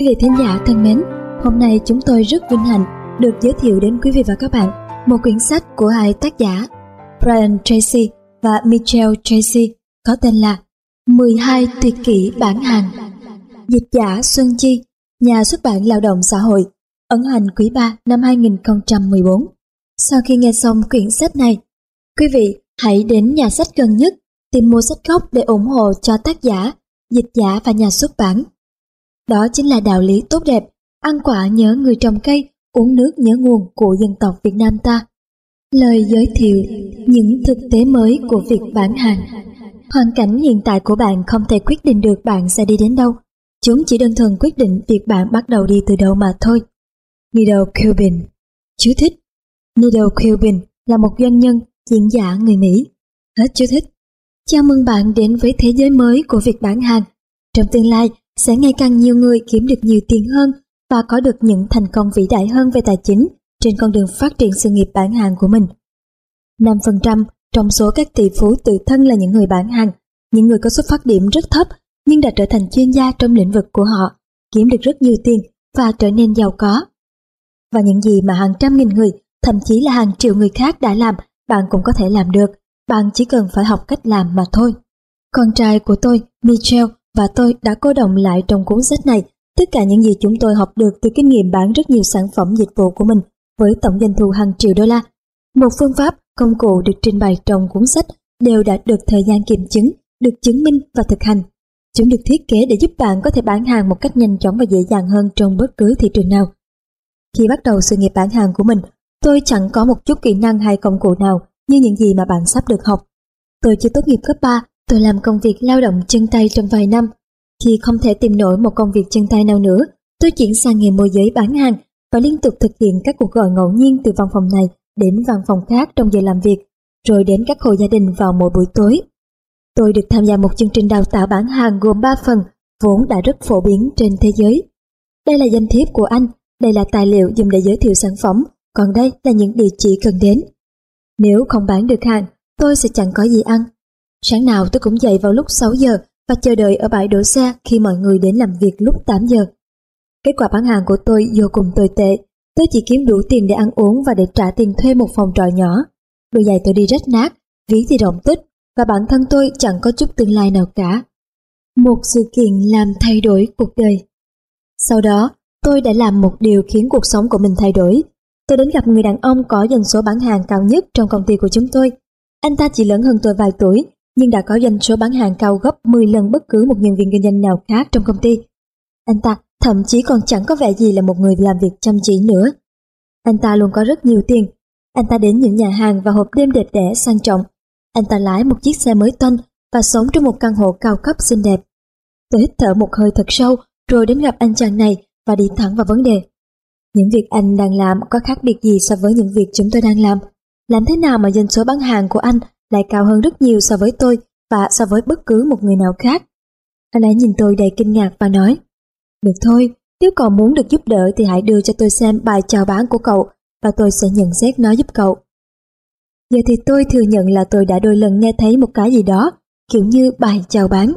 Quý vị thính giả thân mến, hôm nay chúng tôi rất vinh hạnh được giới thiệu đến quý vị và các bạn một quyển sách của hai tác giả Brian Tracy và Michelle Tracy có tên là 12 tuyệt kỹ bản hàng. Dịch giả Xuân Chi, nhà xuất bản lao động xã hội, ấn hành quý 3 năm 2014. Sau khi nghe xong quyển sách này, quý vị hãy đến nhà sách gần nhất tìm mua sách gốc để ủng hộ cho tác giả, dịch giả và nhà xuất bản. Đó chính là đạo lý tốt đẹp, ăn quả nhớ người trồng cây, uống nước nhớ nguồn của dân tộc Việt Nam ta. Lời giới thiệu những thực tế mới của việc bán hàng. Hoàn cảnh hiện tại của bạn không thể quyết định được bạn sẽ đi đến đâu. Chúng chỉ đơn thuần quyết định việc bạn bắt đầu đi từ đâu mà thôi. Needle Cuban Chú thích Needle Cuban là một doanh nhân, diễn giả người Mỹ. Hết chú thích. Chào mừng bạn đến với thế giới mới của việc bán hàng. Trong tương lai, sẽ ngày càng nhiều người kiếm được nhiều tiền hơn và có được những thành công vĩ đại hơn về tài chính trên con đường phát triển sự nghiệp bán hàng của mình. 5% trong số các tỷ phú tự thân là những người bán hàng, những người có xuất phát điểm rất thấp nhưng đã trở thành chuyên gia trong lĩnh vực của họ, kiếm được rất nhiều tiền và trở nên giàu có. Và những gì mà hàng trăm nghìn người, thậm chí là hàng triệu người khác đã làm, bạn cũng có thể làm được, bạn chỉ cần phải học cách làm mà thôi. Con trai của tôi, Michel, và tôi đã cô động lại trong cuốn sách này tất cả những gì chúng tôi học được từ kinh nghiệm bán rất nhiều sản phẩm dịch vụ của mình với tổng doanh thu hàng triệu đô la. Một phương pháp, công cụ được trình bày trong cuốn sách đều đã được thời gian kiểm chứng, được chứng minh và thực hành. Chúng được thiết kế để giúp bạn có thể bán hàng một cách nhanh chóng và dễ dàng hơn trong bất cứ thị trường nào. Khi bắt đầu sự nghiệp bán hàng của mình, tôi chẳng có một chút kỹ năng hay công cụ nào như những gì mà bạn sắp được học. Tôi chưa tốt nghiệp cấp 3 Tôi làm công việc lao động chân tay trong vài năm. Khi không thể tìm nổi một công việc chân tay nào nữa, tôi chuyển sang nghề môi giới bán hàng và liên tục thực hiện các cuộc gọi ngẫu nhiên từ văn phòng này đến văn phòng khác trong giờ làm việc, rồi đến các hộ gia đình vào mỗi buổi tối. Tôi được tham gia một chương trình đào tạo bán hàng gồm 3 phần, vốn đã rất phổ biến trên thế giới. Đây là danh thiếp của anh, đây là tài liệu dùng để giới thiệu sản phẩm, còn đây là những địa chỉ cần đến. Nếu không bán được hàng, tôi sẽ chẳng có gì ăn Sáng nào tôi cũng dậy vào lúc 6 giờ và chờ đợi ở bãi đổ xe khi mọi người đến làm việc lúc 8 giờ. Kết quả bán hàng của tôi vô cùng tồi tệ. Tôi chỉ kiếm đủ tiền để ăn uống và để trả tiền thuê một phòng trọ nhỏ. Đôi giày tôi đi rách nát, ví thì rộng tích và bản thân tôi chẳng có chút tương lai nào cả. Một sự kiện làm thay đổi cuộc đời. Sau đó, tôi đã làm một điều khiến cuộc sống của mình thay đổi. Tôi đến gặp người đàn ông có doanh số bán hàng cao nhất trong công ty của chúng tôi. Anh ta chỉ lớn hơn tôi vài tuổi nhưng đã có doanh số bán hàng cao gấp 10 lần bất cứ một nhân viên kinh doanh nào khác trong công ty. Anh ta thậm chí còn chẳng có vẻ gì là một người làm việc chăm chỉ nữa. Anh ta luôn có rất nhiều tiền. Anh ta đến những nhà hàng và hộp đêm đẹp đẽ, sang trọng. Anh ta lái một chiếc xe mới toanh và sống trong một căn hộ cao cấp xinh đẹp. Tôi hít thở một hơi thật sâu rồi đến gặp anh chàng này và đi thẳng vào vấn đề. Những việc anh đang làm có khác biệt gì so với những việc chúng tôi đang làm? Làm thế nào mà doanh số bán hàng của anh lại cao hơn rất nhiều so với tôi và so với bất cứ một người nào khác. Anh ấy nhìn tôi đầy kinh ngạc và nói, Được thôi, nếu cậu muốn được giúp đỡ thì hãy đưa cho tôi xem bài chào bán của cậu và tôi sẽ nhận xét nó giúp cậu. Giờ thì tôi thừa nhận là tôi đã đôi lần nghe thấy một cái gì đó, kiểu như bài chào bán.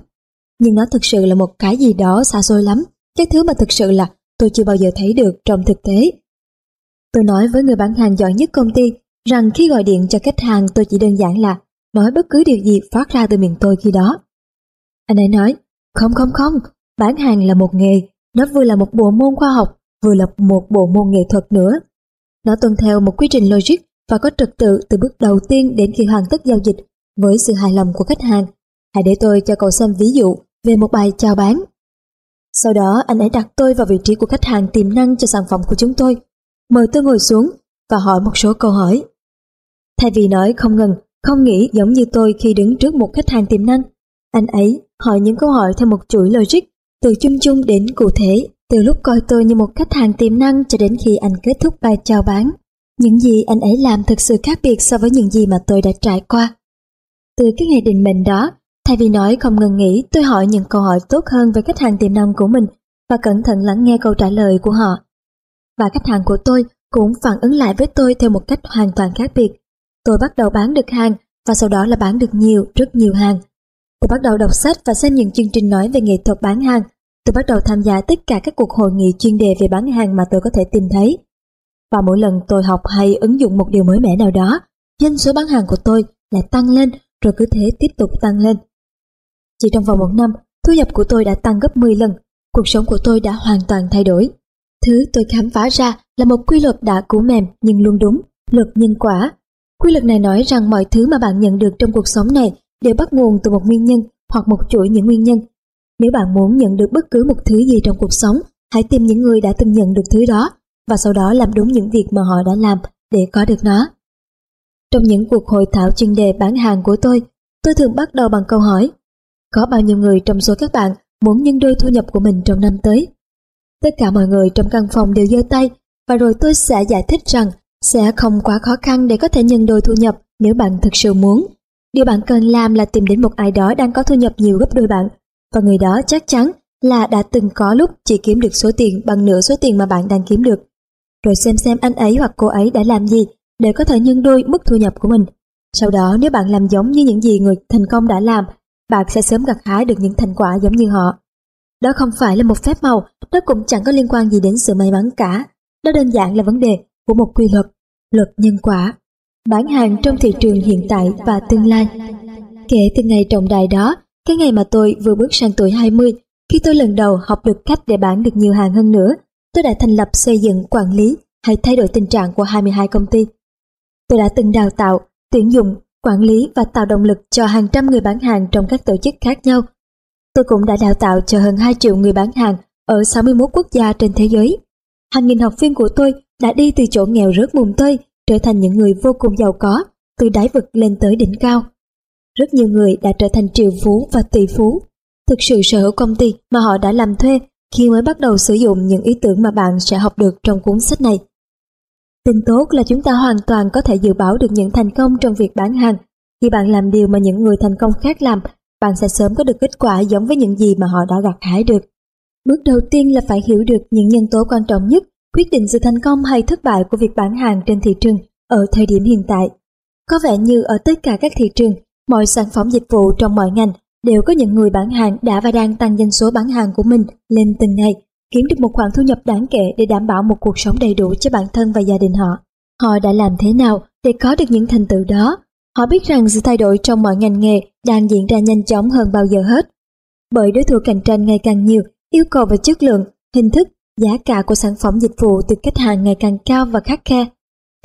Nhưng nó thực sự là một cái gì đó xa xôi lắm, cái thứ mà thực sự là tôi chưa bao giờ thấy được trong thực tế. Tôi nói với người bán hàng giỏi nhất công ty rằng khi gọi điện cho khách hàng tôi chỉ đơn giản là nói bất cứ điều gì phát ra từ miệng tôi khi đó. Anh ấy nói, không không không, bán hàng là một nghề, nó vừa là một bộ môn khoa học, vừa là một bộ môn nghệ thuật nữa. Nó tuân theo một quy trình logic và có trật tự từ bước đầu tiên đến khi hoàn tất giao dịch với sự hài lòng của khách hàng. Hãy để tôi cho cậu xem ví dụ về một bài chào bán. Sau đó anh ấy đặt tôi vào vị trí của khách hàng tiềm năng cho sản phẩm của chúng tôi. Mời tôi ngồi xuống và hỏi một số câu hỏi. Thay vì nói không ngừng, không nghĩ giống như tôi khi đứng trước một khách hàng tiềm năng. Anh ấy hỏi những câu hỏi theo một chuỗi logic, từ chung chung đến cụ thể, từ lúc coi tôi như một khách hàng tiềm năng cho đến khi anh kết thúc bài chào bán. Những gì anh ấy làm thực sự khác biệt so với những gì mà tôi đã trải qua. Từ cái ngày định mệnh đó, thay vì nói không ngừng nghĩ, tôi hỏi những câu hỏi tốt hơn về khách hàng tiềm năng của mình và cẩn thận lắng nghe câu trả lời của họ. Và khách hàng của tôi cũng phản ứng lại với tôi theo một cách hoàn toàn khác biệt. Tôi bắt đầu bán được hàng và sau đó là bán được nhiều, rất nhiều hàng. Tôi bắt đầu đọc sách và xem những chương trình nói về nghệ thuật bán hàng tôi bắt đầu tham gia tất cả các cuộc hội nghị chuyên đề về bán hàng mà tôi có thể tìm thấy. Và mỗi lần tôi học hay ứng dụng một điều mới mẻ nào đó, doanh số bán hàng của tôi lại tăng lên rồi cứ thế tiếp tục tăng lên. Chỉ trong vòng một năm, thu nhập của tôi đã tăng gấp 10 lần, cuộc sống của tôi đã hoàn toàn thay đổi. Thứ tôi khám phá ra là một quy luật đã cũ mềm nhưng luôn đúng, luật nhân quả. Quy luật này nói rằng mọi thứ mà bạn nhận được trong cuộc sống này đều bắt nguồn từ một nguyên nhân hoặc một chuỗi những nguyên nhân. Nếu bạn muốn nhận được bất cứ một thứ gì trong cuộc sống, hãy tìm những người đã từng nhận được thứ đó và sau đó làm đúng những việc mà họ đã làm để có được nó. Trong những cuộc hội thảo chuyên đề bán hàng của tôi, tôi thường bắt đầu bằng câu hỏi Có bao nhiêu người trong số các bạn muốn nhân đôi thu nhập của mình trong năm tới? Tất cả mọi người trong căn phòng đều giơ tay và rồi tôi sẽ giải thích rằng sẽ không quá khó khăn để có thể nhân đôi thu nhập nếu bạn thực sự muốn. Điều bạn cần làm là tìm đến một ai đó đang có thu nhập nhiều gấp đôi bạn và người đó chắc chắn là đã từng có lúc chỉ kiếm được số tiền bằng nửa số tiền mà bạn đang kiếm được. Rồi xem xem anh ấy hoặc cô ấy đã làm gì để có thể nhân đôi mức thu nhập của mình. Sau đó nếu bạn làm giống như những gì người thành công đã làm, bạn sẽ sớm gặt hái được những thành quả giống như họ. Đó không phải là một phép màu, nó cũng chẳng có liên quan gì đến sự may mắn cả. Đó đơn giản là vấn đề của một quy luật, luật nhân quả. Bán hàng trong thị trường hiện tại và tương lai. Kể từ ngày trọng đại đó, cái ngày mà tôi vừa bước sang tuổi 20, khi tôi lần đầu học được cách để bán được nhiều hàng hơn nữa, tôi đã thành lập xây dựng, quản lý hay thay đổi tình trạng của 22 công ty. Tôi đã từng đào tạo, tuyển dụng, quản lý và tạo động lực cho hàng trăm người bán hàng trong các tổ chức khác nhau. Tôi cũng đã đào tạo cho hơn 2 triệu người bán hàng ở 61 quốc gia trên thế giới. Hàng nghìn học viên của tôi đã đi từ chỗ nghèo rớt mùng tơi trở thành những người vô cùng giàu có, từ đáy vực lên tới đỉnh cao. Rất nhiều người đã trở thành triệu phú và tỷ phú. Thực sự sở hữu công ty mà họ đã làm thuê khi mới bắt đầu sử dụng những ý tưởng mà bạn sẽ học được trong cuốn sách này. Tin tốt là chúng ta hoàn toàn có thể dự báo được những thành công trong việc bán hàng. Khi bạn làm điều mà những người thành công khác làm, bạn sẽ sớm có được kết quả giống với những gì mà họ đã gặt hái được. Bước đầu tiên là phải hiểu được những nhân tố quan trọng nhất quyết định sự thành công hay thất bại của việc bán hàng trên thị trường ở thời điểm hiện tại. Có vẻ như ở tất cả các thị trường, mọi sản phẩm dịch vụ trong mọi ngành đều có những người bán hàng đã và đang tăng doanh số bán hàng của mình lên từng ngày, kiếm được một khoản thu nhập đáng kể để đảm bảo một cuộc sống đầy đủ cho bản thân và gia đình họ. Họ đã làm thế nào để có được những thành tựu đó? Họ biết rằng sự thay đổi trong mọi ngành nghề đang diễn ra nhanh chóng hơn bao giờ hết. Bởi đối thủ cạnh tranh ngày càng nhiều, yêu cầu về chất lượng, hình thức, giá cả của sản phẩm dịch vụ từ khách hàng ngày càng cao và khắc khe.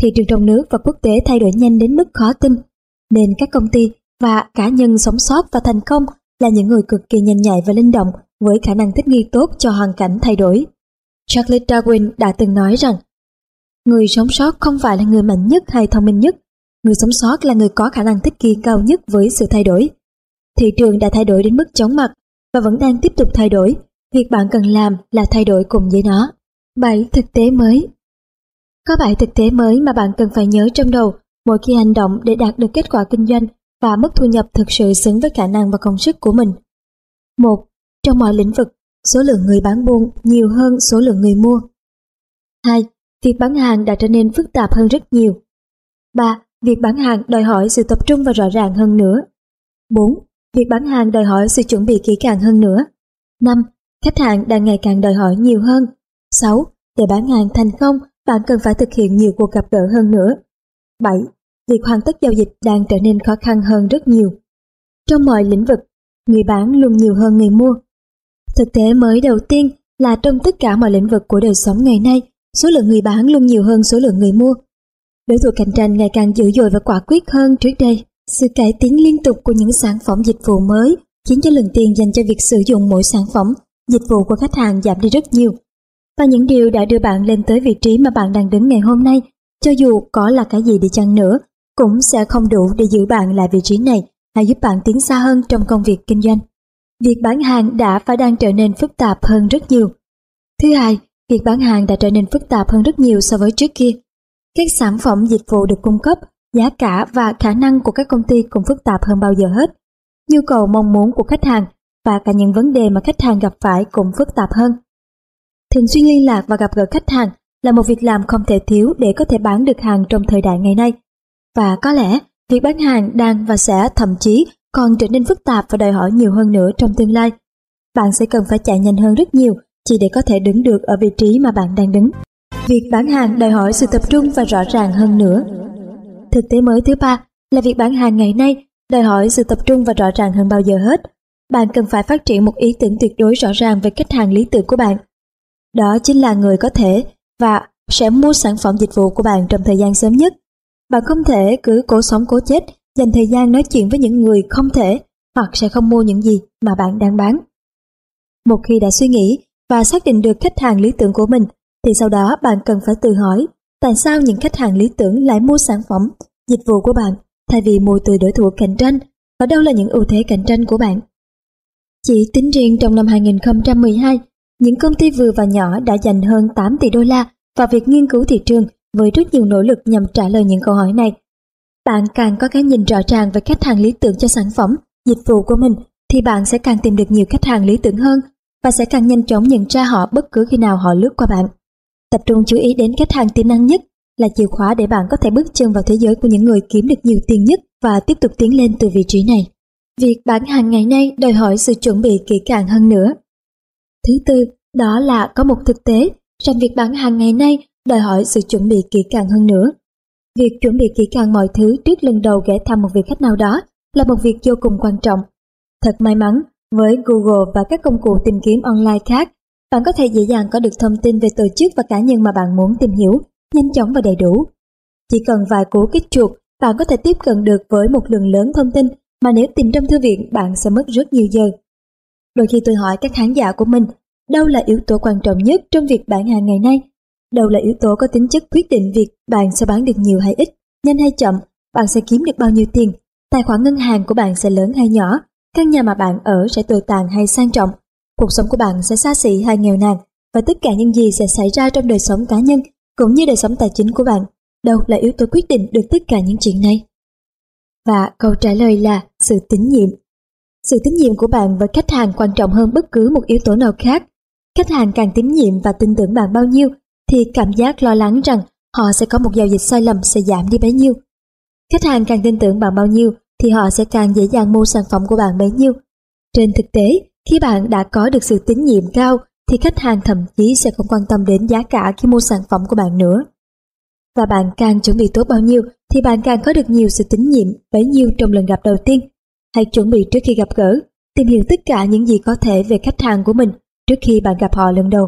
Thị trường trong nước và quốc tế thay đổi nhanh đến mức khó tin, nên các công ty và cá nhân sống sót và thành công là những người cực kỳ nhanh nhạy và linh động với khả năng thích nghi tốt cho hoàn cảnh thay đổi. Charles Darwin đã từng nói rằng Người sống sót không phải là người mạnh nhất hay thông minh nhất, người sống sót là người có khả năng thích nghi cao nhất với sự thay đổi. Thị trường đã thay đổi đến mức chóng mặt và vẫn đang tiếp tục thay đổi. Việc bạn cần làm là thay đổi cùng với nó. 7. Thực tế mới Có 7 thực tế mới mà bạn cần phải nhớ trong đầu mỗi khi hành động để đạt được kết quả kinh doanh và mức thu nhập thực sự xứng với khả năng và công sức của mình. 1. Trong mọi lĩnh vực, số lượng người bán buôn nhiều hơn số lượng người mua. 2. Việc bán hàng đã trở nên phức tạp hơn rất nhiều. 3. Việc bán hàng đòi hỏi sự tập trung và rõ ràng hơn nữa. 4. Việc bán hàng đòi hỏi sự chuẩn bị kỹ càng hơn nữa. 5. Khách hàng đang ngày càng đòi hỏi nhiều hơn. 6. Để bán hàng thành công, bạn cần phải thực hiện nhiều cuộc gặp gỡ hơn nữa. 7 việc hoàn tất giao dịch đang trở nên khó khăn hơn rất nhiều. Trong mọi lĩnh vực, người bán luôn nhiều hơn người mua. Thực tế mới đầu tiên là trong tất cả mọi lĩnh vực của đời sống ngày nay, số lượng người bán luôn nhiều hơn số lượng người mua. Đối thủ cạnh tranh ngày càng dữ dội và quả quyết hơn trước đây. Sự cải tiến liên tục của những sản phẩm dịch vụ mới khiến cho lượng tiền dành cho việc sử dụng mỗi sản phẩm, dịch vụ của khách hàng giảm đi rất nhiều. Và những điều đã đưa bạn lên tới vị trí mà bạn đang đứng ngày hôm nay, cho dù có là cái gì đi chăng nữa, cũng sẽ không đủ để giữ bạn lại vị trí này hay giúp bạn tiến xa hơn trong công việc kinh doanh. Việc bán hàng đã và đang trở nên phức tạp hơn rất nhiều. Thứ hai, việc bán hàng đã trở nên phức tạp hơn rất nhiều so với trước kia. Các sản phẩm dịch vụ được cung cấp, giá cả và khả năng của các công ty cũng phức tạp hơn bao giờ hết. Nhu cầu mong muốn của khách hàng và cả những vấn đề mà khách hàng gặp phải cũng phức tạp hơn. Thường xuyên liên lạc và gặp gỡ khách hàng là một việc làm không thể thiếu để có thể bán được hàng trong thời đại ngày nay. Và có lẽ, việc bán hàng đang và sẽ thậm chí còn trở nên phức tạp và đòi hỏi nhiều hơn nữa trong tương lai. bạn sẽ cần phải chạy nhanh hơn rất nhiều chỉ để có thể đứng được ở vị trí mà bạn đang đứng. Việc bán hàng đòi hỏi sự tập trung và rõ ràng hơn nữa. Thực tế mới thứ ba là việc bán hàng ngày nay đòi hỏi sự tập trung và rõ ràng hơn bao giờ hết. Bạn cần phải phát triển một ý tưởng tuyệt đối rõ ràng về khách hàng lý tưởng của bạn. Đó chính là người có thể và sẽ mua sản phẩm dịch vụ của bạn trong thời gian sớm nhất. Bạn không thể cứ cố sống cố chết, dành thời gian nói chuyện với những người không thể hoặc sẽ không mua những gì mà bạn đang bán. Một khi đã suy nghĩ và xác định được khách hàng lý tưởng của mình, thì sau đó bạn cần phải tự hỏi tại sao những khách hàng lý tưởng lại mua sản phẩm, dịch vụ của bạn thay vì mua từ đối thủ cạnh tranh và đâu là những ưu thế cạnh tranh của bạn. Chỉ tính riêng trong năm 2012, những công ty vừa và nhỏ đã dành hơn 8 tỷ đô la vào việc nghiên cứu thị trường với rất nhiều nỗ lực nhằm trả lời những câu hỏi này. Bạn càng có cái nhìn rõ ràng về khách hàng lý tưởng cho sản phẩm, dịch vụ của mình thì bạn sẽ càng tìm được nhiều khách hàng lý tưởng hơn và sẽ càng nhanh chóng nhận ra họ bất cứ khi nào họ lướt qua bạn. Tập trung chú ý đến khách hàng tiềm năng nhất là chìa khóa để bạn có thể bước chân vào thế giới của những người kiếm được nhiều tiền nhất và tiếp tục tiến lên từ vị trí này. Việc bán hàng ngày nay đòi hỏi sự chuẩn bị kỹ càng hơn nữa. Thứ tư, đó là có một thực tế rằng việc bán hàng ngày nay đòi hỏi sự chuẩn bị kỹ càng hơn nữa. Việc chuẩn bị kỹ càng mọi thứ trước lần đầu ghé thăm một vị khách nào đó là một việc vô cùng quan trọng. Thật may mắn, với Google và các công cụ tìm kiếm online khác, bạn có thể dễ dàng có được thông tin về tổ chức và cá nhân mà bạn muốn tìm hiểu, nhanh chóng và đầy đủ. Chỉ cần vài cú kích chuột, bạn có thể tiếp cận được với một lượng lớn thông tin mà nếu tìm trong thư viện bạn sẽ mất rất nhiều giờ. Đôi khi tôi hỏi các khán giả của mình, đâu là yếu tố quan trọng nhất trong việc bán hàng ngày nay? Đâu là yếu tố có tính chất quyết định việc bạn sẽ bán được nhiều hay ít, nhanh hay chậm, bạn sẽ kiếm được bao nhiêu tiền, tài khoản ngân hàng của bạn sẽ lớn hay nhỏ, căn nhà mà bạn ở sẽ tồi tàn hay sang trọng, cuộc sống của bạn sẽ xa xỉ hay nghèo nàn và tất cả những gì sẽ xảy ra trong đời sống cá nhân cũng như đời sống tài chính của bạn. Đâu là yếu tố quyết định được tất cả những chuyện này? Và câu trả lời là sự tín nhiệm. Sự tín nhiệm của bạn với khách hàng quan trọng hơn bất cứ một yếu tố nào khác. Khách hàng càng tín nhiệm và tin tưởng bạn bao nhiêu thì cảm giác lo lắng rằng họ sẽ có một giao dịch sai lầm sẽ giảm đi bấy nhiêu. Khách hàng càng tin tưởng bạn bao nhiêu thì họ sẽ càng dễ dàng mua sản phẩm của bạn bấy nhiêu. Trên thực tế, khi bạn đã có được sự tín nhiệm cao thì khách hàng thậm chí sẽ không quan tâm đến giá cả khi mua sản phẩm của bạn nữa. Và bạn càng chuẩn bị tốt bao nhiêu thì bạn càng có được nhiều sự tín nhiệm bấy nhiêu trong lần gặp đầu tiên. Hãy chuẩn bị trước khi gặp gỡ, tìm hiểu tất cả những gì có thể về khách hàng của mình trước khi bạn gặp họ lần đầu.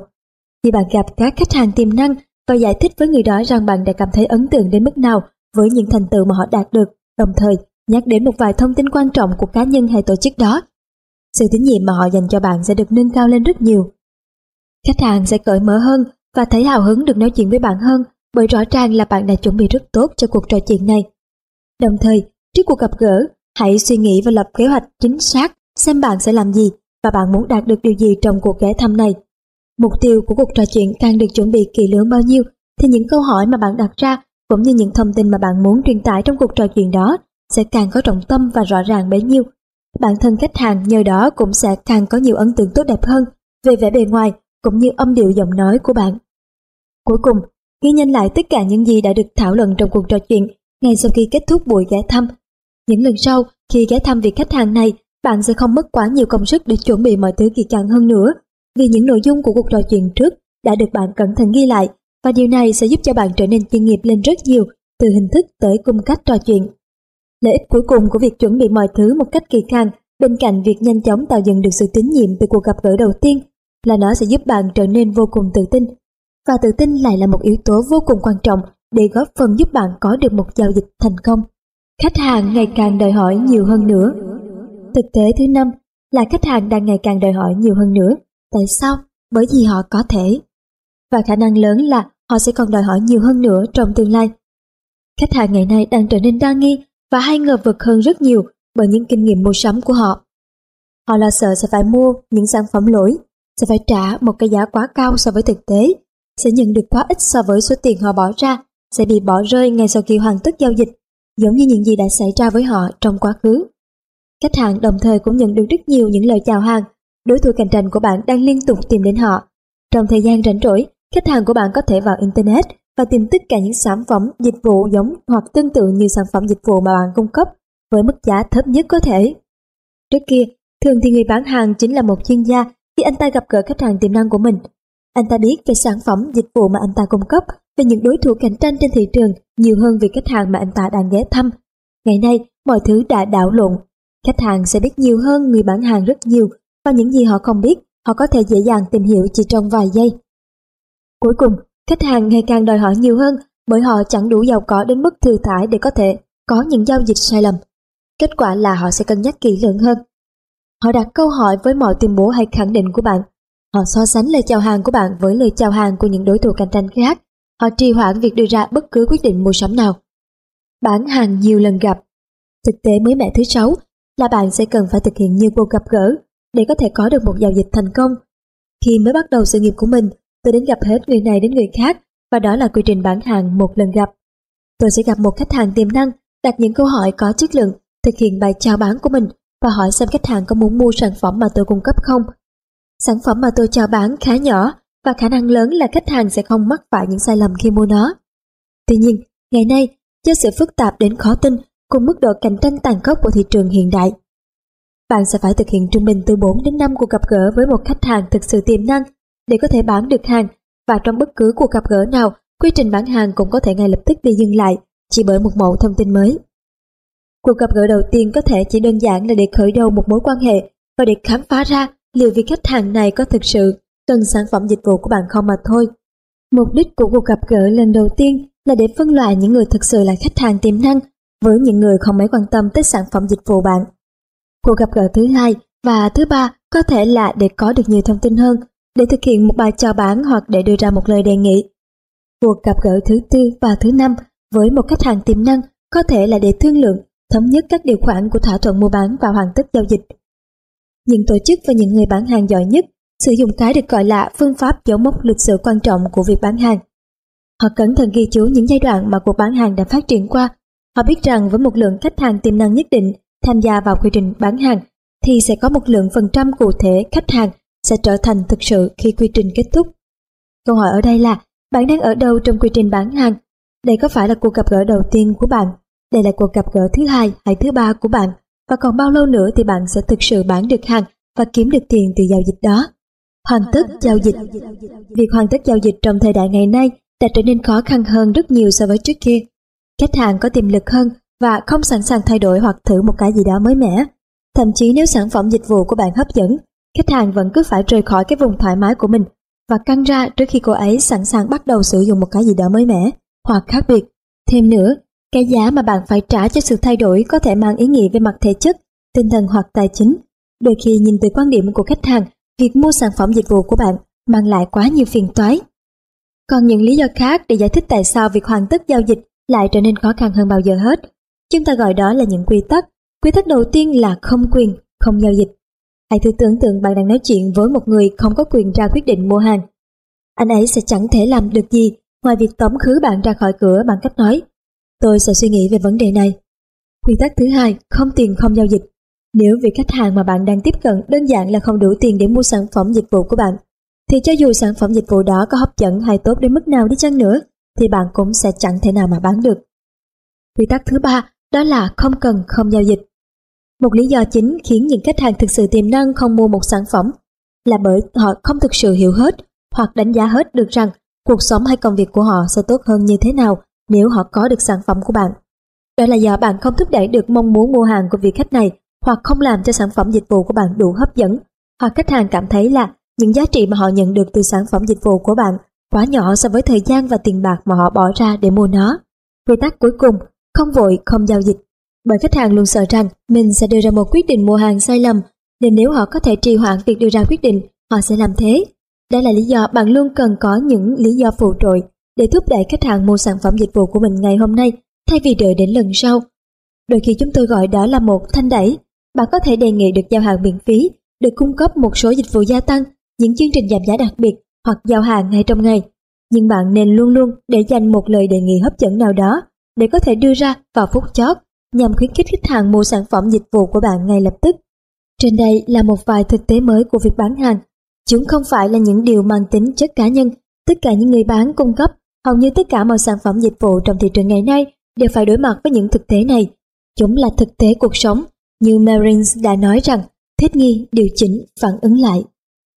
Khi bạn gặp các khách hàng tiềm năng và giải thích với người đó rằng bạn đã cảm thấy ấn tượng đến mức nào với những thành tựu mà họ đạt được, đồng thời nhắc đến một vài thông tin quan trọng của cá nhân hay tổ chức đó. Sự tín nhiệm mà họ dành cho bạn sẽ được nâng cao lên rất nhiều. Khách hàng sẽ cởi mở hơn và thấy hào hứng được nói chuyện với bạn hơn bởi rõ ràng là bạn đã chuẩn bị rất tốt cho cuộc trò chuyện này. Đồng thời, trước cuộc gặp gỡ, hãy suy nghĩ và lập kế hoạch chính xác xem bạn sẽ làm gì và bạn muốn đạt được điều gì trong cuộc ghé thăm này. Mục tiêu của cuộc trò chuyện càng được chuẩn bị kỳ lưỡng bao nhiêu thì những câu hỏi mà bạn đặt ra cũng như những thông tin mà bạn muốn truyền tải trong cuộc trò chuyện đó sẽ càng có trọng tâm và rõ ràng bấy nhiêu. Bản thân khách hàng nhờ đó cũng sẽ càng có nhiều ấn tượng tốt đẹp hơn về vẻ bề ngoài cũng như âm điệu giọng nói của bạn. Cuối cùng, ghi nhanh lại tất cả những gì đã được thảo luận trong cuộc trò chuyện ngay sau khi kết thúc buổi ghé thăm. Những lần sau, khi ghé thăm vị khách hàng này, bạn sẽ không mất quá nhiều công sức để chuẩn bị mọi thứ kỳ càng hơn nữa, vì những nội dung của cuộc trò chuyện trước đã được bạn cẩn thận ghi lại và điều này sẽ giúp cho bạn trở nên chuyên nghiệp lên rất nhiều từ hình thức tới cung cách trò chuyện. Lợi ích cuối cùng của việc chuẩn bị mọi thứ một cách kỳ càng bên cạnh việc nhanh chóng tạo dựng được sự tín nhiệm từ cuộc gặp gỡ đầu tiên là nó sẽ giúp bạn trở nên vô cùng tự tin. Và tự tin lại là một yếu tố vô cùng quan trọng để góp phần giúp bạn có được một giao dịch thành công. Khách hàng ngày càng đòi hỏi nhiều hơn nữa. Thực tế thứ năm là khách hàng đang ngày càng đòi hỏi nhiều hơn nữa. Tại sao? Bởi vì họ có thể. Và khả năng lớn là họ sẽ còn đòi hỏi nhiều hơn nữa trong tương lai. Khách hàng ngày nay đang trở nên đa nghi và hay ngờ vực hơn rất nhiều bởi những kinh nghiệm mua sắm của họ. Họ lo sợ sẽ phải mua những sản phẩm lỗi, sẽ phải trả một cái giá quá cao so với thực tế, sẽ nhận được quá ít so với số tiền họ bỏ ra, sẽ bị bỏ rơi ngay sau khi hoàn tất giao dịch, giống như những gì đã xảy ra với họ trong quá khứ. Khách hàng đồng thời cũng nhận được rất nhiều những lời chào hàng, đối thủ cạnh tranh của bạn đang liên tục tìm đến họ. Trong thời gian rảnh rỗi, khách hàng của bạn có thể vào Internet và tìm tất cả những sản phẩm, dịch vụ giống hoặc tương tự như sản phẩm dịch vụ mà bạn cung cấp với mức giá thấp nhất có thể. Trước kia, thường thì người bán hàng chính là một chuyên gia khi anh ta gặp gỡ khách hàng tiềm năng của mình. Anh ta biết về sản phẩm, dịch vụ mà anh ta cung cấp, về những đối thủ cạnh tranh trên thị trường nhiều hơn về khách hàng mà anh ta đang ghé thăm. Ngày nay, mọi thứ đã đảo lộn. Khách hàng sẽ biết nhiều hơn người bán hàng rất nhiều và những gì họ không biết, họ có thể dễ dàng tìm hiểu chỉ trong vài giây. Cuối cùng, khách hàng ngày càng đòi hỏi nhiều hơn bởi họ chẳng đủ giàu có đến mức thừa thải để có thể có những giao dịch sai lầm. Kết quả là họ sẽ cân nhắc kỹ lưỡng hơn. Họ đặt câu hỏi với mọi tuyên bố hay khẳng định của bạn. Họ so sánh lời chào hàng của bạn với lời chào hàng của những đối thủ cạnh tranh khác. Họ trì hoãn việc đưa ra bất cứ quyết định mua sắm nào. Bán hàng nhiều lần gặp. Thực tế mới mẻ thứ sáu là bạn sẽ cần phải thực hiện nhiều cuộc gặp gỡ để có thể có được một giao dịch thành công. Khi mới bắt đầu sự nghiệp của mình, tôi đến gặp hết người này đến người khác và đó là quy trình bán hàng một lần gặp. Tôi sẽ gặp một khách hàng tiềm năng, đặt những câu hỏi có chất lượng, thực hiện bài chào bán của mình và hỏi xem khách hàng có muốn mua sản phẩm mà tôi cung cấp không. Sản phẩm mà tôi chào bán khá nhỏ và khả năng lớn là khách hàng sẽ không mắc phải những sai lầm khi mua nó. Tuy nhiên, ngày nay, do sự phức tạp đến khó tin cùng mức độ cạnh tranh tàn khốc của thị trường hiện đại, bạn sẽ phải thực hiện trung bình từ 4 đến 5 cuộc gặp gỡ với một khách hàng thực sự tiềm năng để có thể bán được hàng và trong bất cứ cuộc gặp gỡ nào, quy trình bán hàng cũng có thể ngay lập tức bị dừng lại chỉ bởi một mẫu thông tin mới. Cuộc gặp gỡ đầu tiên có thể chỉ đơn giản là để khởi đầu một mối quan hệ và để khám phá ra liệu vị khách hàng này có thực sự cần sản phẩm dịch vụ của bạn không mà thôi. Mục đích của cuộc gặp gỡ lần đầu tiên là để phân loại những người thực sự là khách hàng tiềm năng với những người không mấy quan tâm tới sản phẩm dịch vụ bạn. Cuộc gặp gỡ thứ hai và thứ ba có thể là để có được nhiều thông tin hơn, để thực hiện một bài chào bán hoặc để đưa ra một lời đề nghị. Cuộc gặp gỡ thứ tư và thứ năm với một khách hàng tiềm năng có thể là để thương lượng, thống nhất các điều khoản của thỏa thuận mua bán và hoàn tất giao dịch. Những tổ chức và những người bán hàng giỏi nhất, sử dụng cái được gọi là phương pháp dấu mốc lịch sử quan trọng của việc bán hàng. Họ cẩn thận ghi chú những giai đoạn mà cuộc bán hàng đã phát triển qua. Họ biết rằng với một lượng khách hàng tiềm năng nhất định, tham gia vào quy trình bán hàng, thì sẽ có một lượng phần trăm cụ thể khách hàng sẽ trở thành thực sự khi quy trình kết thúc. Câu hỏi ở đây là, bạn đang ở đâu trong quy trình bán hàng? Đây có phải là cuộc gặp gỡ đầu tiên của bạn? Đây là cuộc gặp gỡ thứ hai hay thứ ba của bạn? Và còn bao lâu nữa thì bạn sẽ thực sự bán được hàng và kiếm được tiền từ giao dịch đó? Hoàn tất giao dịch Việc hoàn tất giao dịch trong thời đại ngày nay đã trở nên khó khăn hơn rất nhiều so với trước kia. Khách hàng có tiềm lực hơn và không sẵn sàng thay đổi hoặc thử một cái gì đó mới mẻ. Thậm chí nếu sản phẩm dịch vụ của bạn hấp dẫn, khách hàng vẫn cứ phải rời khỏi cái vùng thoải mái của mình và căng ra trước khi cô ấy sẵn sàng bắt đầu sử dụng một cái gì đó mới mẻ hoặc khác biệt. Thêm nữa, cái giá mà bạn phải trả cho sự thay đổi có thể mang ý nghĩa về mặt thể chất, tinh thần hoặc tài chính. Đôi khi nhìn từ quan điểm của khách hàng, việc mua sản phẩm dịch vụ của bạn mang lại quá nhiều phiền toái. Còn những lý do khác để giải thích tại sao việc hoàn tất giao dịch lại trở nên khó khăn hơn bao giờ hết Chúng ta gọi đó là những quy tắc. Quy tắc đầu tiên là không quyền, không giao dịch. Hãy thử tưởng tượng bạn đang nói chuyện với một người không có quyền ra quyết định mua hàng. Anh ấy sẽ chẳng thể làm được gì ngoài việc tống khứ bạn ra khỏi cửa bằng cách nói tôi sẽ suy nghĩ về vấn đề này. Quy tắc thứ hai, không tiền không giao dịch. Nếu vị khách hàng mà bạn đang tiếp cận đơn giản là không đủ tiền để mua sản phẩm dịch vụ của bạn, thì cho dù sản phẩm dịch vụ đó có hấp dẫn hay tốt đến mức nào đi chăng nữa, thì bạn cũng sẽ chẳng thể nào mà bán được. Quy tắc thứ ba đó là không cần không giao dịch. Một lý do chính khiến những khách hàng thực sự tiềm năng không mua một sản phẩm là bởi họ không thực sự hiểu hết hoặc đánh giá hết được rằng cuộc sống hay công việc của họ sẽ tốt hơn như thế nào nếu họ có được sản phẩm của bạn. Đó là do bạn không thúc đẩy được mong muốn mua hàng của vị khách này hoặc không làm cho sản phẩm dịch vụ của bạn đủ hấp dẫn hoặc khách hàng cảm thấy là những giá trị mà họ nhận được từ sản phẩm dịch vụ của bạn quá nhỏ so với thời gian và tiền bạc mà họ bỏ ra để mua nó. Quy tắc cuối cùng không vội, không giao dịch. Bởi khách hàng luôn sợ rằng mình sẽ đưa ra một quyết định mua hàng sai lầm, nên nếu họ có thể trì hoãn việc đưa ra quyết định, họ sẽ làm thế. Đây là lý do bạn luôn cần có những lý do phụ trội để thúc đẩy khách hàng mua sản phẩm dịch vụ của mình ngày hôm nay thay vì đợi đến lần sau. Đôi khi chúng tôi gọi đó là một thanh đẩy. Bạn có thể đề nghị được giao hàng miễn phí, được cung cấp một số dịch vụ gia tăng, những chương trình giảm giá đặc biệt hoặc giao hàng ngay trong ngày. Nhưng bạn nên luôn luôn để dành một lời đề nghị hấp dẫn nào đó để có thể đưa ra vào phút chót nhằm khuyến khích khách hàng mua sản phẩm dịch vụ của bạn ngay lập tức. Trên đây là một vài thực tế mới của việc bán hàng. Chúng không phải là những điều mang tính chất cá nhân. Tất cả những người bán cung cấp, hầu như tất cả mọi sản phẩm dịch vụ trong thị trường ngày nay đều phải đối mặt với những thực tế này. Chúng là thực tế cuộc sống, như Marines đã nói rằng thích nghi, điều chỉnh, phản ứng lại.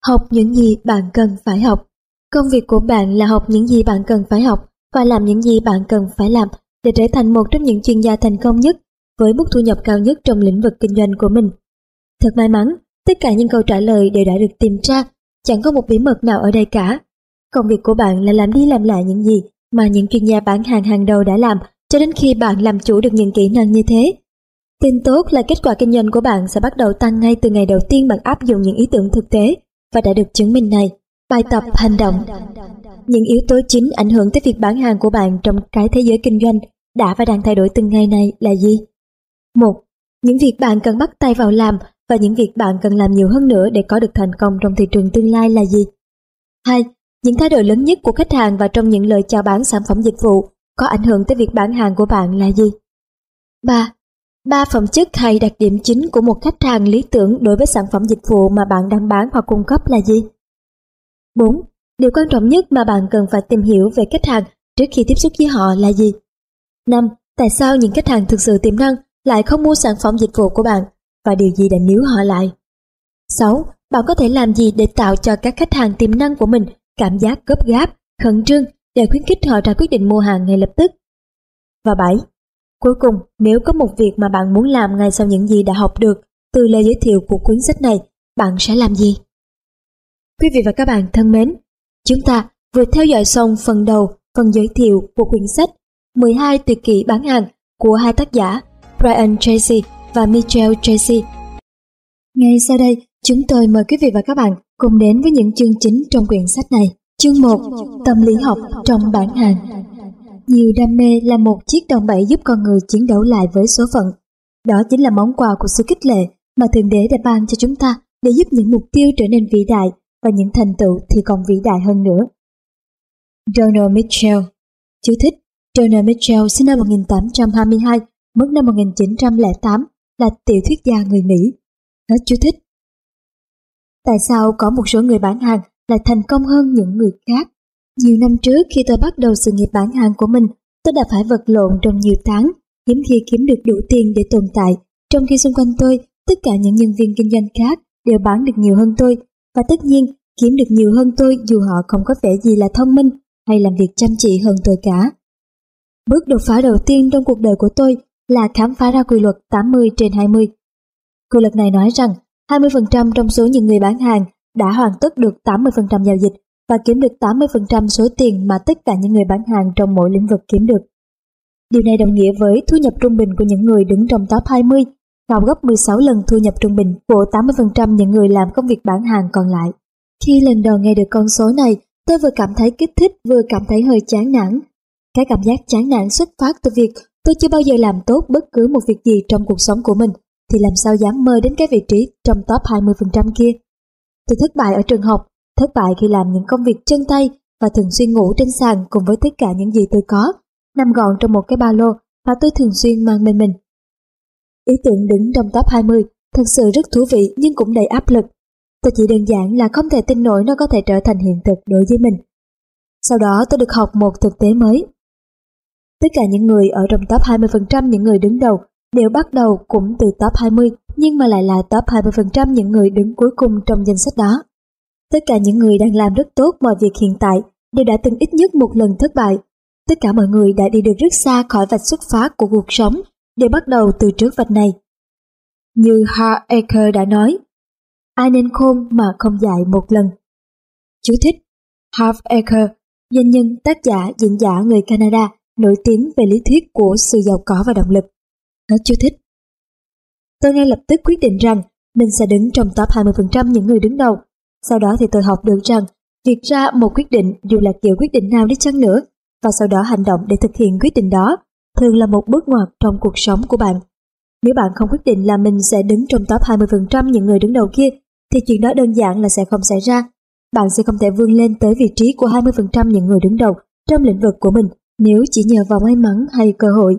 Học những gì bạn cần phải học. Công việc của bạn là học những gì bạn cần phải học và làm những gì bạn cần phải làm để trở thành một trong những chuyên gia thành công nhất với mức thu nhập cao nhất trong lĩnh vực kinh doanh của mình. Thật may mắn, tất cả những câu trả lời đều đã được tìm ra, chẳng có một bí mật nào ở đây cả. Công việc của bạn là làm đi làm lại những gì mà những chuyên gia bán hàng hàng đầu đã làm cho đến khi bạn làm chủ được những kỹ năng như thế. Tin tốt là kết quả kinh doanh của bạn sẽ bắt đầu tăng ngay từ ngày đầu tiên bạn áp dụng những ý tưởng thực tế và đã được chứng minh này. Bài tập hành động Những yếu tố chính ảnh hưởng tới việc bán hàng của bạn trong cái thế giới kinh doanh đã và đang thay đổi từng ngày này là gì? Một, Những việc bạn cần bắt tay vào làm và những việc bạn cần làm nhiều hơn nữa để có được thành công trong thị trường tương lai là gì? 2. Những thay đổi lớn nhất của khách hàng và trong những lời chào bán sản phẩm dịch vụ có ảnh hưởng tới việc bán hàng của bạn là gì? 3. Ba phẩm chất hay đặc điểm chính của một khách hàng lý tưởng đối với sản phẩm dịch vụ mà bạn đang bán hoặc cung cấp là gì? 4. Điều quan trọng nhất mà bạn cần phải tìm hiểu về khách hàng trước khi tiếp xúc với họ là gì? 5. Tại sao những khách hàng thực sự tiềm năng lại không mua sản phẩm dịch vụ của bạn và điều gì đã níu họ lại? 6. Bạn có thể làm gì để tạo cho các khách hàng tiềm năng của mình cảm giác gấp gáp, khẩn trương để khuyến khích họ ra quyết định mua hàng ngay lập tức? Và 7. Cuối cùng, nếu có một việc mà bạn muốn làm ngay sau những gì đã học được từ lời giới thiệu của cuốn sách này, bạn sẽ làm gì? Quý vị và các bạn thân mến, chúng ta vừa theo dõi xong phần đầu, phần giới thiệu của quyển sách 12 tuyệt kỹ bán hàng của hai tác giả Brian Tracy và Michelle Tracy. Ngay sau đây, chúng tôi mời quý vị và các bạn cùng đến với những chương chính trong quyển sách này. Chương 1. Tâm lý học trong bản hàng nhiều đam mê là một chiếc đòn bẩy giúp con người chiến đấu lại với số phận. Đó chính là món quà của sự kích lệ mà Thượng Đế đã ban cho chúng ta để giúp những mục tiêu trở nên vĩ đại và những thành tựu thì còn vĩ đại hơn nữa. Donald Mitchell Chú thích Donald Mitchell sinh năm 1822, mất năm 1908, là tiểu thuyết gia người Mỹ. Hết chú thích. Tại sao có một số người bán hàng lại thành công hơn những người khác? Nhiều năm trước khi tôi bắt đầu sự nghiệp bán hàng của mình, tôi đã phải vật lộn trong nhiều tháng, hiếm khi kiếm được đủ tiền để tồn tại, trong khi xung quanh tôi, tất cả những nhân viên kinh doanh khác đều bán được nhiều hơn tôi, và tất nhiên kiếm được nhiều hơn tôi dù họ không có vẻ gì là thông minh hay làm việc chăm chỉ hơn tôi cả. Bước đột phá đầu tiên trong cuộc đời của tôi là khám phá ra quy luật 80 trên 20. Quy luật này nói rằng 20% trong số những người bán hàng đã hoàn tất được 80% giao dịch và kiếm được 80% số tiền mà tất cả những người bán hàng trong mỗi lĩnh vực kiếm được. Điều này đồng nghĩa với thu nhập trung bình của những người đứng trong top 20 cao gấp 16 lần thu nhập trung bình của 80% những người làm công việc bán hàng còn lại. Khi lần đầu nghe được con số này, tôi vừa cảm thấy kích thích vừa cảm thấy hơi chán nản. Cái cảm giác chán nản xuất phát từ việc tôi chưa bao giờ làm tốt bất cứ một việc gì trong cuộc sống của mình, thì làm sao dám mơ đến cái vị trí trong top 20% kia. Tôi thất bại ở trường học thất bại khi làm những công việc chân tay và thường xuyên ngủ trên sàn cùng với tất cả những gì tôi có, nằm gọn trong một cái ba lô mà tôi thường xuyên mang bên mình. Ý tưởng đứng trong top 20 thật sự rất thú vị nhưng cũng đầy áp lực. Tôi chỉ đơn giản là không thể tin nổi nó có thể trở thành hiện thực đối với mình. Sau đó tôi được học một thực tế mới. Tất cả những người ở trong top 20% những người đứng đầu đều bắt đầu cũng từ top 20 nhưng mà lại là top 20% những người đứng cuối cùng trong danh sách đó. Tất cả những người đang làm rất tốt mọi việc hiện tại đều đã từng ít nhất một lần thất bại. Tất cả mọi người đã đi được rất xa khỏi vạch xuất phát của cuộc sống để bắt đầu từ trước vạch này. Như Hart đã nói, ai nên khôn mà không dạy một lần. Chú thích Harv Eker, doanh nhân, tác giả, diễn giả người Canada, nổi tiếng về lý thuyết của sự giàu có và động lực nó chưa thích. Tôi ngay lập tức quyết định rằng mình sẽ đứng trong top 20% những người đứng đầu sau đó thì tôi học được rằng việc ra một quyết định dù là kiểu quyết định nào đi chăng nữa, và sau đó hành động để thực hiện quyết định đó, thường là một bước ngoặt trong cuộc sống của bạn. Nếu bạn không quyết định là mình sẽ đứng trong top 20% những người đứng đầu kia, thì chuyện đó đơn giản là sẽ không xảy ra. Bạn sẽ không thể vươn lên tới vị trí của 20% những người đứng đầu trong lĩnh vực của mình nếu chỉ nhờ vào may mắn hay cơ hội.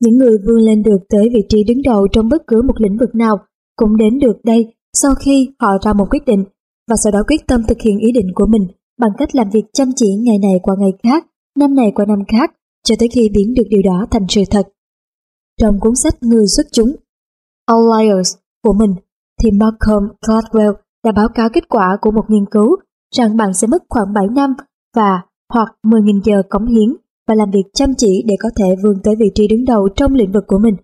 Những người vươn lên được tới vị trí đứng đầu trong bất cứ một lĩnh vực nào cũng đến được đây sau khi họ ra một quyết định và sau đó quyết tâm thực hiện ý định của mình bằng cách làm việc chăm chỉ ngày này qua ngày khác, năm này qua năm khác, cho tới khi biến được điều đó thành sự thật. Trong cuốn sách Người xuất chúng, Outliers của mình, thì Malcolm Gladwell đã báo cáo kết quả của một nghiên cứu rằng bạn sẽ mất khoảng 7 năm và hoặc 10.000 giờ cống hiến và làm việc chăm chỉ để có thể vươn tới vị trí đứng đầu trong lĩnh vực của mình.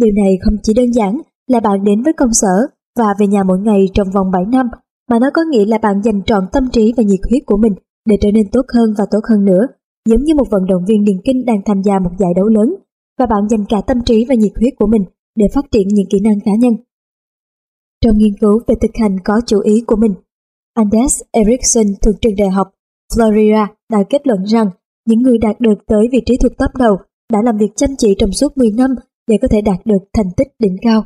Điều này không chỉ đơn giản là bạn đến với công sở và về nhà mỗi ngày trong vòng 7 năm, mà nó có nghĩa là bạn dành trọn tâm trí và nhiệt huyết của mình để trở nên tốt hơn và tốt hơn nữa, giống như một vận động viên điền kinh đang tham gia một giải đấu lớn, và bạn dành cả tâm trí và nhiệt huyết của mình để phát triển những kỹ năng cá nhân. Trong nghiên cứu về thực hành có chủ ý của mình, Anders Ericsson thuộc trường đại học Florida đã kết luận rằng những người đạt được tới vị trí thuộc top đầu đã làm việc chăm chỉ trong suốt 10 năm để có thể đạt được thành tích đỉnh cao.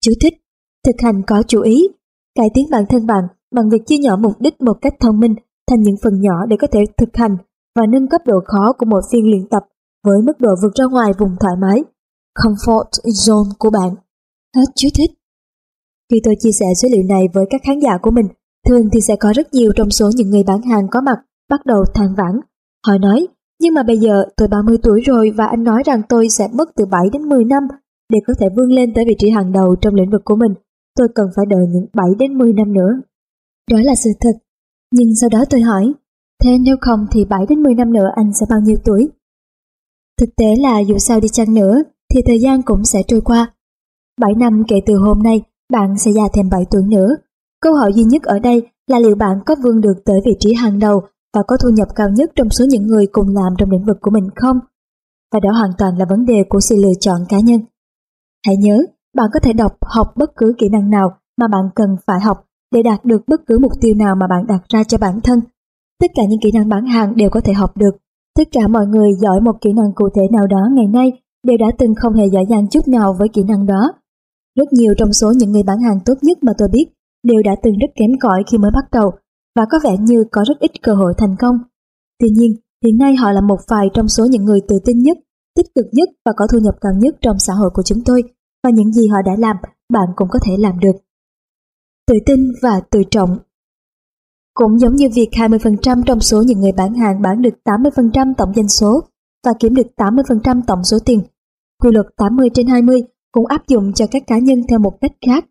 Chú thích Thực hành có chú ý Cải tiến bản thân bạn bằng việc chia nhỏ mục đích một cách thông minh thành những phần nhỏ để có thể thực hành và nâng cấp độ khó của một phiên luyện tập với mức độ vượt ra ngoài vùng thoải mái, comfort zone của bạn. Hết chú thích. Khi tôi chia sẻ số liệu này với các khán giả của mình, thường thì sẽ có rất nhiều trong số những người bán hàng có mặt bắt đầu than vãn. Họ nói, nhưng mà bây giờ tôi 30 tuổi rồi và anh nói rằng tôi sẽ mất từ 7 đến 10 năm để có thể vươn lên tới vị trí hàng đầu trong lĩnh vực của mình. Tôi cần phải đợi những 7 đến 10 năm nữa. Đó là sự thật. Nhưng sau đó tôi hỏi, thế nếu không thì 7 đến 10 năm nữa anh sẽ bao nhiêu tuổi? Thực tế là dù sao đi chăng nữa thì thời gian cũng sẽ trôi qua. 7 năm kể từ hôm nay, bạn sẽ già thêm 7 tuổi nữa. Câu hỏi duy nhất ở đây là liệu bạn có vươn được tới vị trí hàng đầu và có thu nhập cao nhất trong số những người cùng làm trong lĩnh vực của mình không? Và đó hoàn toàn là vấn đề của sự lựa chọn cá nhân. Hãy nhớ, bạn có thể đọc học bất cứ kỹ năng nào mà bạn cần phải học để đạt được bất cứ mục tiêu nào mà bạn đặt ra cho bản thân. Tất cả những kỹ năng bán hàng đều có thể học được. Tất cả mọi người giỏi một kỹ năng cụ thể nào đó ngày nay đều đã từng không hề giỏi giang chút nào với kỹ năng đó. Rất nhiều trong số những người bán hàng tốt nhất mà tôi biết đều đã từng rất kém cỏi khi mới bắt đầu và có vẻ như có rất ít cơ hội thành công. Tuy nhiên, hiện nay họ là một vài trong số những người tự tin nhất, tích cực nhất và có thu nhập cao nhất trong xã hội của chúng tôi và những gì họ đã làm bạn cũng có thể làm được. Tự tin và tự trọng Cũng giống như việc 20% trong số những người bán hàng bán được 80% tổng doanh số và kiếm được 80% tổng số tiền. Quy luật 80 trên 20 cũng áp dụng cho các cá nhân theo một cách khác.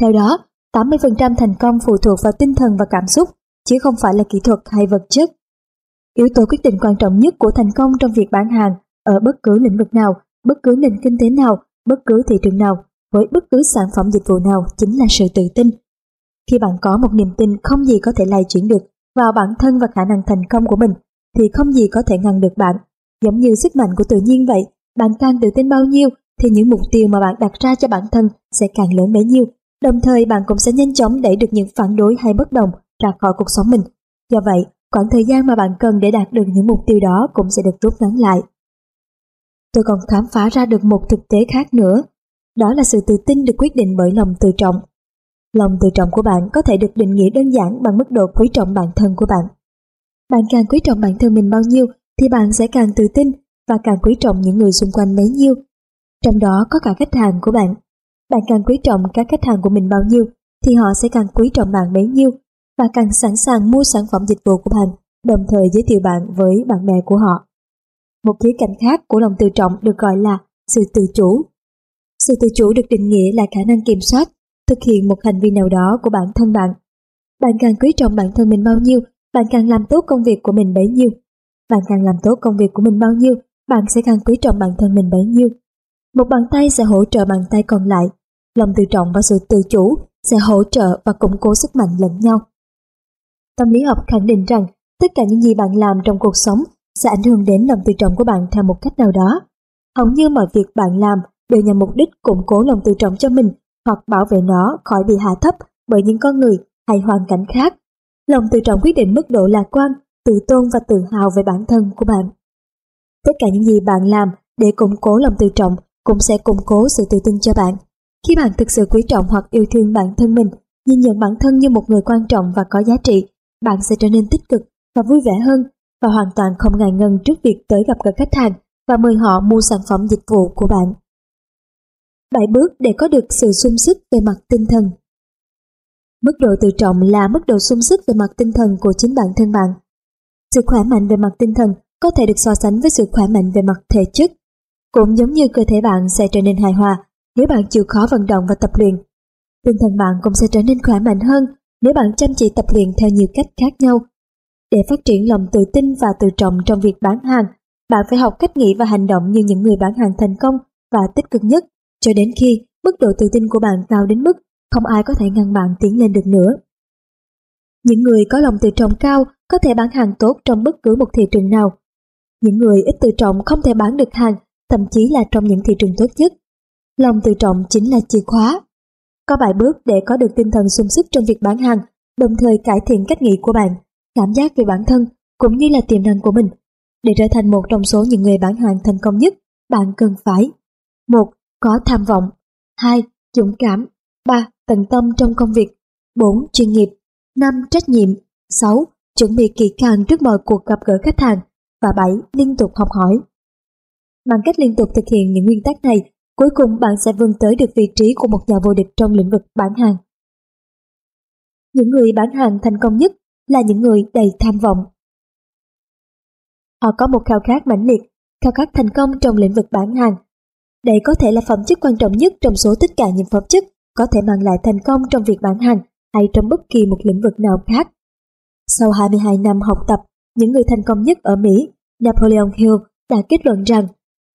Theo đó, 80% thành công phụ thuộc vào tinh thần và cảm xúc, chứ không phải là kỹ thuật hay vật chất. Yếu tố quyết định quan trọng nhất của thành công trong việc bán hàng ở bất cứ lĩnh vực nào, bất cứ nền kinh tế nào, bất cứ thị trường nào, với bất cứ sản phẩm dịch vụ nào chính là sự tự tin. Khi bạn có một niềm tin không gì có thể lay chuyển được vào bản thân và khả năng thành công của mình, thì không gì có thể ngăn được bạn. Giống như sức mạnh của tự nhiên vậy, bạn càng tự tin bao nhiêu thì những mục tiêu mà bạn đặt ra cho bản thân sẽ càng lớn bấy nhiêu. Đồng thời bạn cũng sẽ nhanh chóng đẩy được những phản đối hay bất đồng ra khỏi cuộc sống mình. Do vậy, khoảng thời gian mà bạn cần để đạt được những mục tiêu đó cũng sẽ được rút ngắn lại. Tôi còn khám phá ra được một thực tế khác nữa, đó là sự tự tin được quyết định bởi lòng tự trọng. Lòng tự trọng của bạn có thể được định nghĩa đơn giản bằng mức độ quý trọng bản thân của bạn. Bạn càng quý trọng bản thân mình bao nhiêu thì bạn sẽ càng tự tin và càng quý trọng những người xung quanh bấy nhiêu. Trong đó có cả khách hàng của bạn. Bạn càng quý trọng các khách hàng của mình bao nhiêu thì họ sẽ càng quý trọng bạn bấy nhiêu và càng sẵn sàng mua sản phẩm dịch vụ của bạn, đồng thời giới thiệu bạn với bạn bè của họ. Một khía cạnh khác của lòng tự trọng được gọi là sự tự chủ. Sự tự chủ được định nghĩa là khả năng kiểm soát, thực hiện một hành vi nào đó của bản thân bạn. Bạn càng quý trọng bản thân mình bao nhiêu, bạn càng làm tốt công việc của mình bấy nhiêu. Bạn càng làm tốt công việc của mình bao nhiêu, bạn sẽ càng quý trọng bản thân mình bấy nhiêu. Một bàn tay sẽ hỗ trợ bàn tay còn lại. Lòng tự trọng và sự tự chủ sẽ hỗ trợ và củng cố sức mạnh lẫn nhau. Tâm lý học khẳng định rằng tất cả những gì bạn làm trong cuộc sống sẽ ảnh hưởng đến lòng tự trọng của bạn theo một cách nào đó. Hầu như mọi việc bạn làm đều nhằm mục đích củng cố lòng tự trọng cho mình hoặc bảo vệ nó khỏi bị hạ thấp bởi những con người hay hoàn cảnh khác. Lòng tự trọng quyết định mức độ lạc quan, tự tôn và tự hào về bản thân của bạn. Tất cả những gì bạn làm để củng cố lòng tự trọng cũng sẽ củng cố sự tự tin cho bạn. Khi bạn thực sự quý trọng hoặc yêu thương bản thân mình, nhìn nhận bản thân như một người quan trọng và có giá trị, bạn sẽ trở nên tích cực và vui vẻ hơn và hoàn toàn không ngại ngần trước việc tới gặp gỡ khách hàng và mời họ mua sản phẩm dịch vụ của bạn. 7 bước để có được sự sung sức về mặt tinh thần Mức độ tự trọng là mức độ sung sức về mặt tinh thần của chính bản thân bạn. Sự khỏe mạnh về mặt tinh thần có thể được so sánh với sự khỏe mạnh về mặt thể chất. Cũng giống như cơ thể bạn sẽ trở nên hài hòa nếu bạn chịu khó vận động và tập luyện. tinh thần bạn cũng sẽ trở nên khỏe mạnh hơn nếu bạn chăm chỉ tập luyện theo nhiều cách khác nhau. Để phát triển lòng tự tin và tự trọng trong việc bán hàng, bạn phải học cách nghĩ và hành động như những người bán hàng thành công và tích cực nhất, cho đến khi mức độ tự tin của bạn cao đến mức không ai có thể ngăn bạn tiến lên được nữa. Những người có lòng tự trọng cao có thể bán hàng tốt trong bất cứ một thị trường nào. Những người ít tự trọng không thể bán được hàng, thậm chí là trong những thị trường tốt nhất. Lòng tự trọng chính là chìa khóa. Có vài bước để có được tinh thần sung sức trong việc bán hàng, đồng thời cải thiện cách nghĩ của bạn, cảm giác về bản thân cũng như là tiềm năng của mình. Để trở thành một trong số những người bán hàng thành công nhất, bạn cần phải một Có tham vọng 2. Dũng cảm 3. Tận tâm trong công việc 4. Chuyên nghiệp 5. Trách nhiệm 6. Chuẩn bị kỹ càng trước mọi cuộc gặp gỡ khách hàng và 7. Liên tục học hỏi Bằng cách liên tục thực hiện những nguyên tắc này, cuối cùng bạn sẽ vươn tới được vị trí của một nhà vô địch trong lĩnh vực bán hàng. Những người bán hàng thành công nhất là những người đầy tham vọng. Họ có một khao khát mãnh liệt, khao khát thành công trong lĩnh vực bán hàng. Đây có thể là phẩm chất quan trọng nhất trong số tất cả những phẩm chất có thể mang lại thành công trong việc bán hàng hay trong bất kỳ một lĩnh vực nào khác. Sau 22 năm học tập, những người thành công nhất ở Mỹ, Napoleon Hill đã kết luận rằng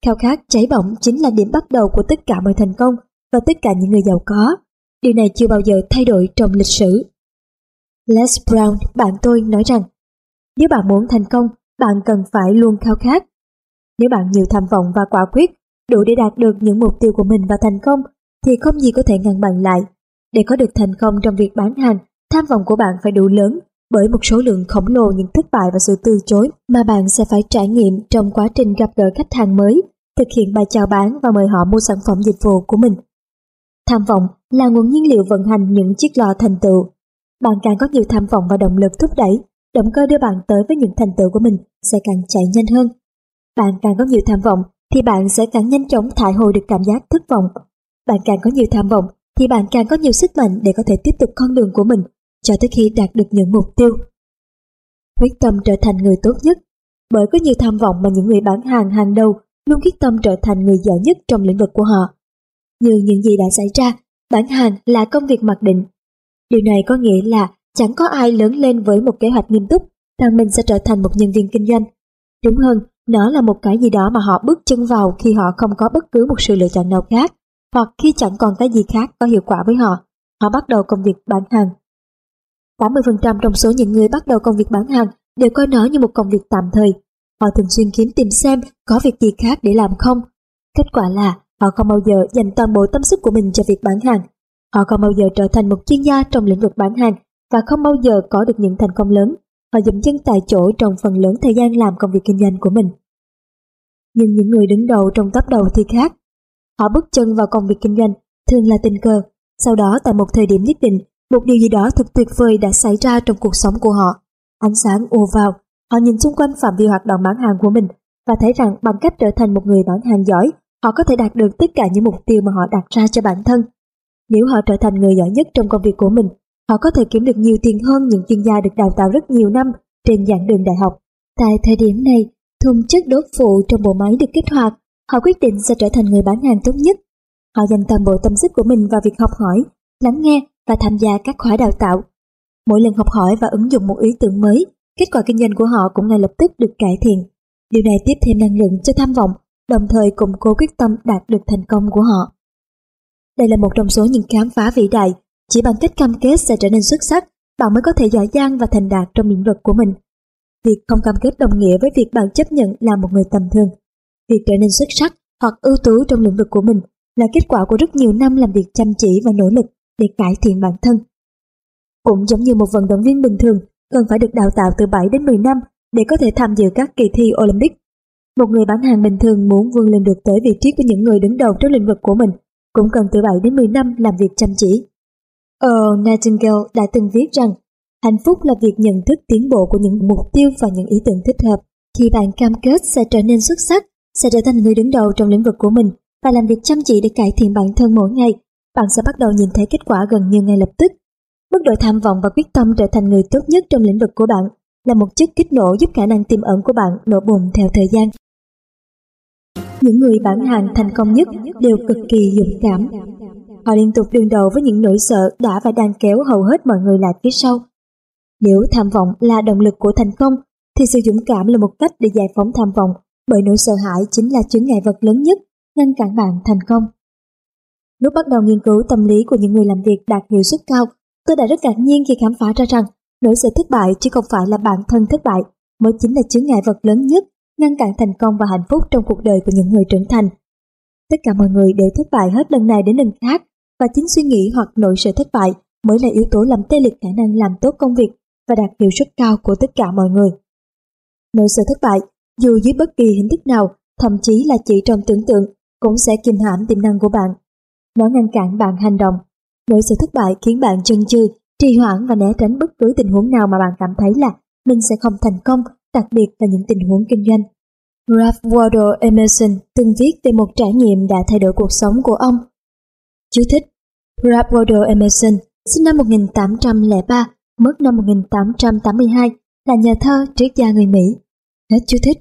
khao khát cháy bỏng chính là điểm bắt đầu của tất cả mọi thành công và tất cả những người giàu có. Điều này chưa bao giờ thay đổi trong lịch sử. Les Brown, bạn tôi, nói rằng nếu bạn muốn thành công, bạn cần phải luôn khao khát. Nếu bạn nhiều tham vọng và quả quyết, đủ để đạt được những mục tiêu của mình và thành công, thì không gì có thể ngăn bạn lại. Để có được thành công trong việc bán hàng, tham vọng của bạn phải đủ lớn bởi một số lượng khổng lồ những thất bại và sự từ chối mà bạn sẽ phải trải nghiệm trong quá trình gặp gỡ khách hàng mới, thực hiện bài chào bán và mời họ mua sản phẩm dịch vụ của mình. Tham vọng là nguồn nhiên liệu vận hành những chiếc lò thành tựu. Bạn càng có nhiều tham vọng và động lực thúc đẩy, động cơ đưa bạn tới với những thành tựu của mình sẽ càng chạy nhanh hơn. Bạn càng có nhiều tham vọng thì bạn sẽ càng nhanh chóng thải hồi được cảm giác thất vọng. Bạn càng có nhiều tham vọng thì bạn càng có nhiều sức mạnh để có thể tiếp tục con đường của mình cho tới khi đạt được những mục tiêu. Quyết tâm trở thành người tốt nhất bởi có nhiều tham vọng mà những người bán hàng hàng đầu luôn quyết tâm trở thành người giỏi nhất trong lĩnh vực của họ. Như những gì đã xảy ra, bán hàng là công việc mặc định. Điều này có nghĩa là chẳng có ai lớn lên với một kế hoạch nghiêm túc rằng mình sẽ trở thành một nhân viên kinh doanh. Đúng hơn, nó là một cái gì đó mà họ bước chân vào khi họ không có bất cứ một sự lựa chọn nào khác, hoặc khi chẳng còn cái gì khác có hiệu quả với họ. Họ bắt đầu công việc bán hàng. 80% trong số những người bắt đầu công việc bán hàng đều coi nó như một công việc tạm thời. Họ thường xuyên kiếm tìm xem có việc gì khác để làm không. Kết quả là họ không bao giờ dành toàn bộ tâm sức của mình cho việc bán hàng. Họ không bao giờ trở thành một chuyên gia trong lĩnh vực bán hàng và không bao giờ có được những thành công lớn Họ dậm chân tại chỗ trong phần lớn thời gian làm công việc kinh doanh của mình. Nhưng những người đứng đầu trong top đầu thì khác. Họ bước chân vào công việc kinh doanh, thường là tình cờ. Sau đó tại một thời điểm nhất định, một điều gì đó thật tuyệt vời đã xảy ra trong cuộc sống của họ. Ánh sáng ùa vào, họ nhìn xung quanh phạm vi hoạt động bán hàng của mình và thấy rằng bằng cách trở thành một người bán hàng giỏi, họ có thể đạt được tất cả những mục tiêu mà họ đặt ra cho bản thân. Nếu họ trở thành người giỏi nhất trong công việc của mình, Họ có thể kiếm được nhiều tiền hơn những chuyên gia được đào tạo rất nhiều năm trên giảng đường đại học. Tại thời điểm này, thùng chất đốt phụ trong bộ máy được kích hoạt, họ quyết định sẽ trở thành người bán hàng tốt nhất. Họ dành toàn bộ tâm sức của mình vào việc học hỏi, lắng nghe và tham gia các khóa đào tạo. Mỗi lần học hỏi và ứng dụng một ý tưởng mới, kết quả kinh doanh của họ cũng ngay lập tức được cải thiện. Điều này tiếp thêm năng lượng cho tham vọng, đồng thời củng cố quyết tâm đạt được thành công của họ. Đây là một trong số những khám phá vĩ đại chỉ bằng cách cam kết sẽ trở nên xuất sắc, bạn mới có thể giỏi giang và thành đạt trong lĩnh vực của mình. Việc không cam kết đồng nghĩa với việc bạn chấp nhận là một người tầm thường. Việc trở nên xuất sắc hoặc ưu tú trong lĩnh vực của mình là kết quả của rất nhiều năm làm việc chăm chỉ và nỗ lực để cải thiện bản thân. Cũng giống như một vận động viên bình thường cần phải được đào tạo từ 7 đến 10 năm để có thể tham dự các kỳ thi Olympic. Một người bán hàng bình thường muốn vươn lên được tới vị trí của những người đứng đầu trong lĩnh vực của mình cũng cần từ 7 đến 10 năm làm việc chăm chỉ. Earl Nightingale đã từng viết rằng hạnh phúc là việc nhận thức tiến bộ của những mục tiêu và những ý tưởng thích hợp. Khi bạn cam kết sẽ trở nên xuất sắc, sẽ trở thành người đứng đầu trong lĩnh vực của mình và làm việc chăm chỉ để cải thiện bản thân mỗi ngày, bạn sẽ bắt đầu nhìn thấy kết quả gần như ngay lập tức. Mức độ tham vọng và quyết tâm trở thành người tốt nhất trong lĩnh vực của bạn là một chất kích nổ giúp khả năng tiềm ẩn của bạn nổ bùng theo thời gian. Những người bán hàng thành công nhất đều cực kỳ dũng cảm. họ liên tục đương đầu với những nỗi sợ đã và đang kéo hầu hết mọi người lại phía sau. Nếu tham vọng là động lực của thành công, thì sự dũng cảm là một cách để giải phóng tham vọng, bởi nỗi sợ hãi chính là chứng ngại vật lớn nhất ngăn cản bạn thành công. Lúc bắt đầu nghiên cứu tâm lý của những người làm việc đạt hiệu suất cao, tôi đã rất ngạc nhiên khi khám phá ra rằng nỗi sợ thất bại chứ không phải là bản thân thất bại, mới chính là chướng ngại vật lớn nhất ngăn cản thành công và hạnh phúc trong cuộc đời của những người trưởng thành. Tất cả mọi người đều thất bại hết lần này đến lần khác và chính suy nghĩ hoặc nỗi sợ thất bại mới là yếu tố làm tê liệt khả năng làm tốt công việc và đạt hiệu suất cao của tất cả mọi người. Nỗi sợ thất bại, dù dưới bất kỳ hình thức nào, thậm chí là chỉ trong tưởng tượng, cũng sẽ kìm hãm tiềm năng của bạn. Nó ngăn cản bạn hành động. Nỗi sợ thất bại khiến bạn chần chừ, trì hoãn và né tránh bất cứ tình huống nào mà bạn cảm thấy là mình sẽ không thành công, đặc biệt là những tình huống kinh doanh. Ralph Waldo Emerson từng viết về một trải nghiệm đã thay đổi cuộc sống của ông. Chú thích Ralph Waldo Emerson sinh năm 1803, mất năm 1882, là nhà thơ triết gia người Mỹ. Hết chú thích.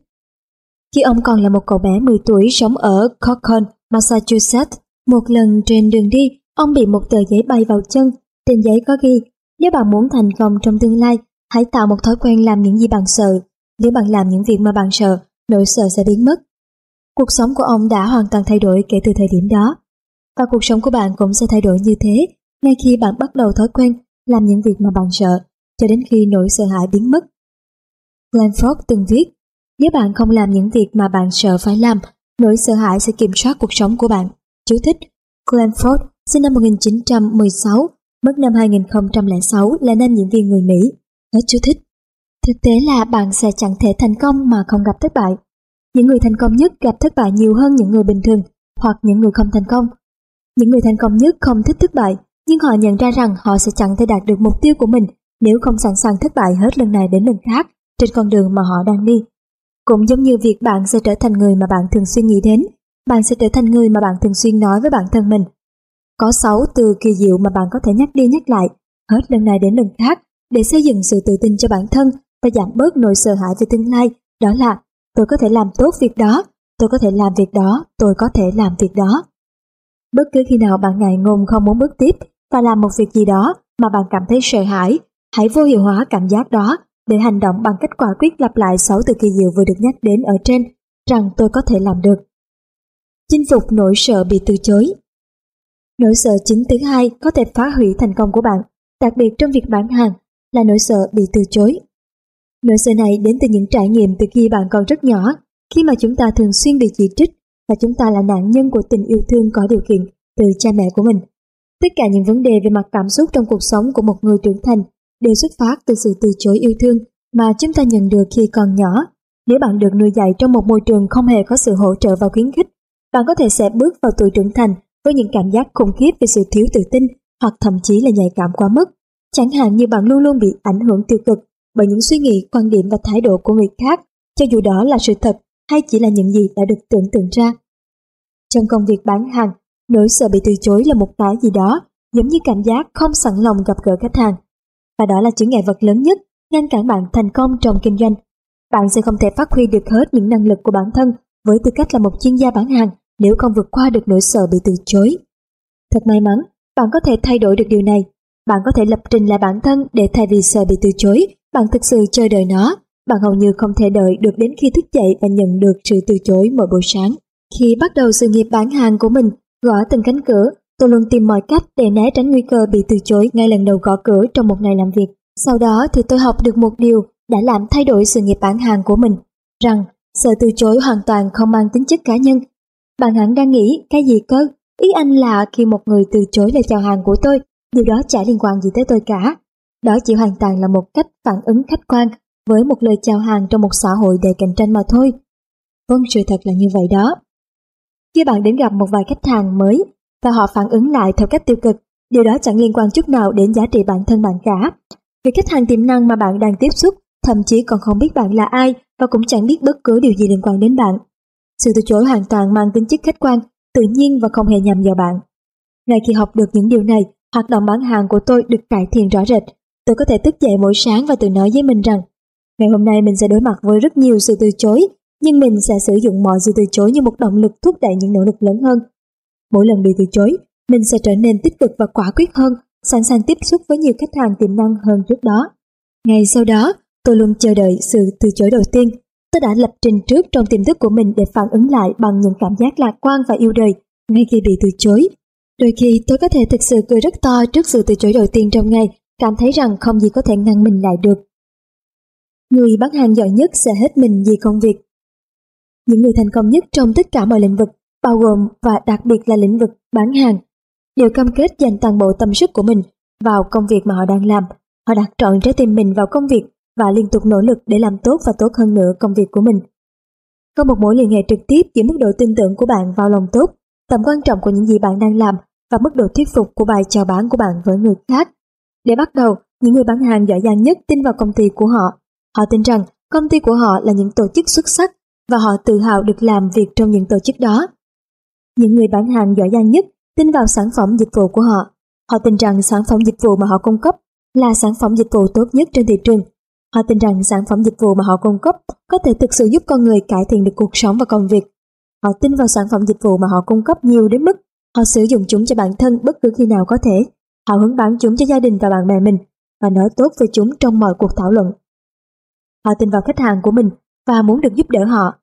Khi ông còn là một cậu bé 10 tuổi sống ở Concord, Massachusetts, một lần trên đường đi, ông bị một tờ giấy bay vào chân. Trên giấy có ghi, nếu bạn muốn thành công trong tương lai, hãy tạo một thói quen làm những gì bạn sợ. Nếu bạn làm những việc mà bạn sợ, nỗi sợ sẽ biến mất. Cuộc sống của ông đã hoàn toàn thay đổi kể từ thời điểm đó. Và cuộc sống của bạn cũng sẽ thay đổi như thế ngay khi bạn bắt đầu thói quen làm những việc mà bạn sợ, cho đến khi nỗi sợ hãi biến mất. Glenford từng viết, nếu bạn không làm những việc mà bạn sợ phải làm, nỗi sợ hãi sẽ kiểm soát cuộc sống của bạn. Chú thích Glenford, sinh năm 1916, mất năm 2006 là nam diễn viên người Mỹ. Hết chú thích. Thực tế là bạn sẽ chẳng thể thành công mà không gặp thất bại. Những người thành công nhất gặp thất bại nhiều hơn những người bình thường hoặc những người không thành công. Những người thành công nhất không thích thất bại, nhưng họ nhận ra rằng họ sẽ chẳng thể đạt được mục tiêu của mình nếu không sẵn sàng thất bại hết lần này đến lần khác trên con đường mà họ đang đi. Cũng giống như việc bạn sẽ trở thành người mà bạn thường xuyên nghĩ đến, bạn sẽ trở thành người mà bạn thường xuyên nói với bản thân mình. Có 6 từ kỳ diệu mà bạn có thể nhắc đi nhắc lại, hết lần này đến lần khác, để xây dựng sự tự tin cho bản thân và giảm bớt nỗi sợ hãi về tương lai, đó là tôi có thể làm tốt việc đó, tôi có thể làm việc đó, tôi có thể làm việc đó. Bất cứ khi nào bạn ngại ngùng không muốn bước tiếp và làm một việc gì đó mà bạn cảm thấy sợ hãi, hãy vô hiệu hóa cảm giác đó để hành động bằng cách quả quyết lặp lại sáu từ kỳ diệu vừa được nhắc đến ở trên, rằng tôi có thể làm được. Chinh phục nỗi sợ bị từ chối Nỗi sợ chính thứ hai có thể phá hủy thành công của bạn, đặc biệt trong việc bán hàng, là nỗi sợ bị từ chối. Nỗi sợ này đến từ những trải nghiệm từ khi bạn còn rất nhỏ, khi mà chúng ta thường xuyên bị chỉ trích và chúng ta là nạn nhân của tình yêu thương có điều kiện từ cha mẹ của mình. Tất cả những vấn đề về mặt cảm xúc trong cuộc sống của một người trưởng thành đều xuất phát từ sự từ chối yêu thương mà chúng ta nhận được khi còn nhỏ. Nếu bạn được nuôi dạy trong một môi trường không hề có sự hỗ trợ và khuyến khích, bạn có thể sẽ bước vào tuổi trưởng thành với những cảm giác khủng khiếp về sự thiếu tự tin hoặc thậm chí là nhạy cảm quá mức. Chẳng hạn như bạn luôn luôn bị ảnh hưởng tiêu cực bởi những suy nghĩ, quan điểm và thái độ của người khác, cho dù đó là sự thật hay chỉ là những gì đã được tưởng tượng ra. Trong công việc bán hàng, nỗi sợ bị từ chối là một cái gì đó giống như cảm giác không sẵn lòng gặp gỡ khách hàng. Và đó là chứng ngại vật lớn nhất ngăn cản bạn thành công trong kinh doanh. Bạn sẽ không thể phát huy được hết những năng lực của bản thân với tư cách là một chuyên gia bán hàng nếu không vượt qua được nỗi sợ bị từ chối. Thật may mắn, bạn có thể thay đổi được điều này. Bạn có thể lập trình lại bản thân để thay vì sợ bị từ chối, bạn thực sự chờ đợi nó. Bạn hầu như không thể đợi được đến khi thức dậy và nhận được sự từ chối mỗi buổi sáng. Khi bắt đầu sự nghiệp bán hàng của mình, gõ từng cánh cửa, tôi luôn tìm mọi cách để né tránh nguy cơ bị từ chối ngay lần đầu gõ cửa trong một ngày làm việc. Sau đó thì tôi học được một điều đã làm thay đổi sự nghiệp bán hàng của mình, rằng sợ từ chối hoàn toàn không mang tính chất cá nhân. Bạn hẳn đang nghĩ cái gì cơ? Ý anh là khi một người từ chối lời chào hàng của tôi, điều đó chả liên quan gì tới tôi cả. Đó chỉ hoàn toàn là một cách phản ứng khách quan với một lời chào hàng trong một xã hội đầy cạnh tranh mà thôi. Vâng, sự thật là như vậy đó. Khi bạn đến gặp một vài khách hàng mới và họ phản ứng lại theo cách tiêu cực, điều đó chẳng liên quan chút nào đến giá trị bản thân bạn cả. Vì khách hàng tiềm năng mà bạn đang tiếp xúc thậm chí còn không biết bạn là ai và cũng chẳng biết bất cứ điều gì liên quan đến bạn. Sự từ chối hoàn toàn mang tính chất khách quan, tự nhiên và không hề nhằm vào bạn. Ngay khi học được những điều này, hoạt động bán hàng của tôi được cải thiện rõ rệt. Tôi có thể thức dậy mỗi sáng và tự nói với mình rằng ngày hôm nay mình sẽ đối mặt với rất nhiều sự từ chối, nhưng mình sẽ sử dụng mọi sự từ chối như một động lực thúc đẩy những nỗ lực lớn hơn. Mỗi lần bị từ chối, mình sẽ trở nên tích cực và quả quyết hơn, sẵn sàng tiếp xúc với nhiều khách hàng tiềm năng hơn trước đó. Ngày sau đó, tôi luôn chờ đợi sự từ chối đầu tiên. Tôi đã lập trình trước trong tiềm thức của mình để phản ứng lại bằng những cảm giác lạc quan và yêu đời ngay khi bị từ chối. Đôi khi tôi có thể thực sự cười rất to trước sự từ chối đầu tiên trong ngày, cảm thấy rằng không gì có thể ngăn mình lại được. Người bán hàng giỏi nhất sẽ hết mình vì công việc. Những người thành công nhất trong tất cả mọi lĩnh vực, bao gồm và đặc biệt là lĩnh vực bán hàng, đều cam kết dành toàn bộ tâm sức của mình vào công việc mà họ đang làm. Họ đặt trọn trái tim mình vào công việc và liên tục nỗ lực để làm tốt và tốt hơn nữa công việc của mình. Có một mối liên hệ trực tiếp giữa mức độ tin tưởng của bạn vào lòng tốt, tầm quan trọng của những gì bạn đang làm và mức độ thuyết phục của bài chào bán của bạn với người khác. Để bắt đầu, những người bán hàng giỏi giang nhất tin vào công ty của họ. Họ tin rằng công ty của họ là những tổ chức xuất sắc và họ tự hào được làm việc trong những tổ chức đó. Những người bán hàng giỏi giang nhất tin vào sản phẩm dịch vụ của họ. Họ tin rằng sản phẩm dịch vụ mà họ cung cấp là sản phẩm dịch vụ tốt nhất trên thị trường. Họ tin rằng sản phẩm dịch vụ mà họ cung cấp có thể thực sự giúp con người cải thiện được cuộc sống và công việc. Họ tin vào sản phẩm dịch vụ mà họ cung cấp nhiều đến mức họ sử dụng chúng cho bản thân bất cứ khi nào có thể. Họ hướng bán chúng cho gia đình và bạn bè mình và nói tốt về chúng trong mọi cuộc thảo luận. Họ tin vào khách hàng của mình và muốn được giúp đỡ họ.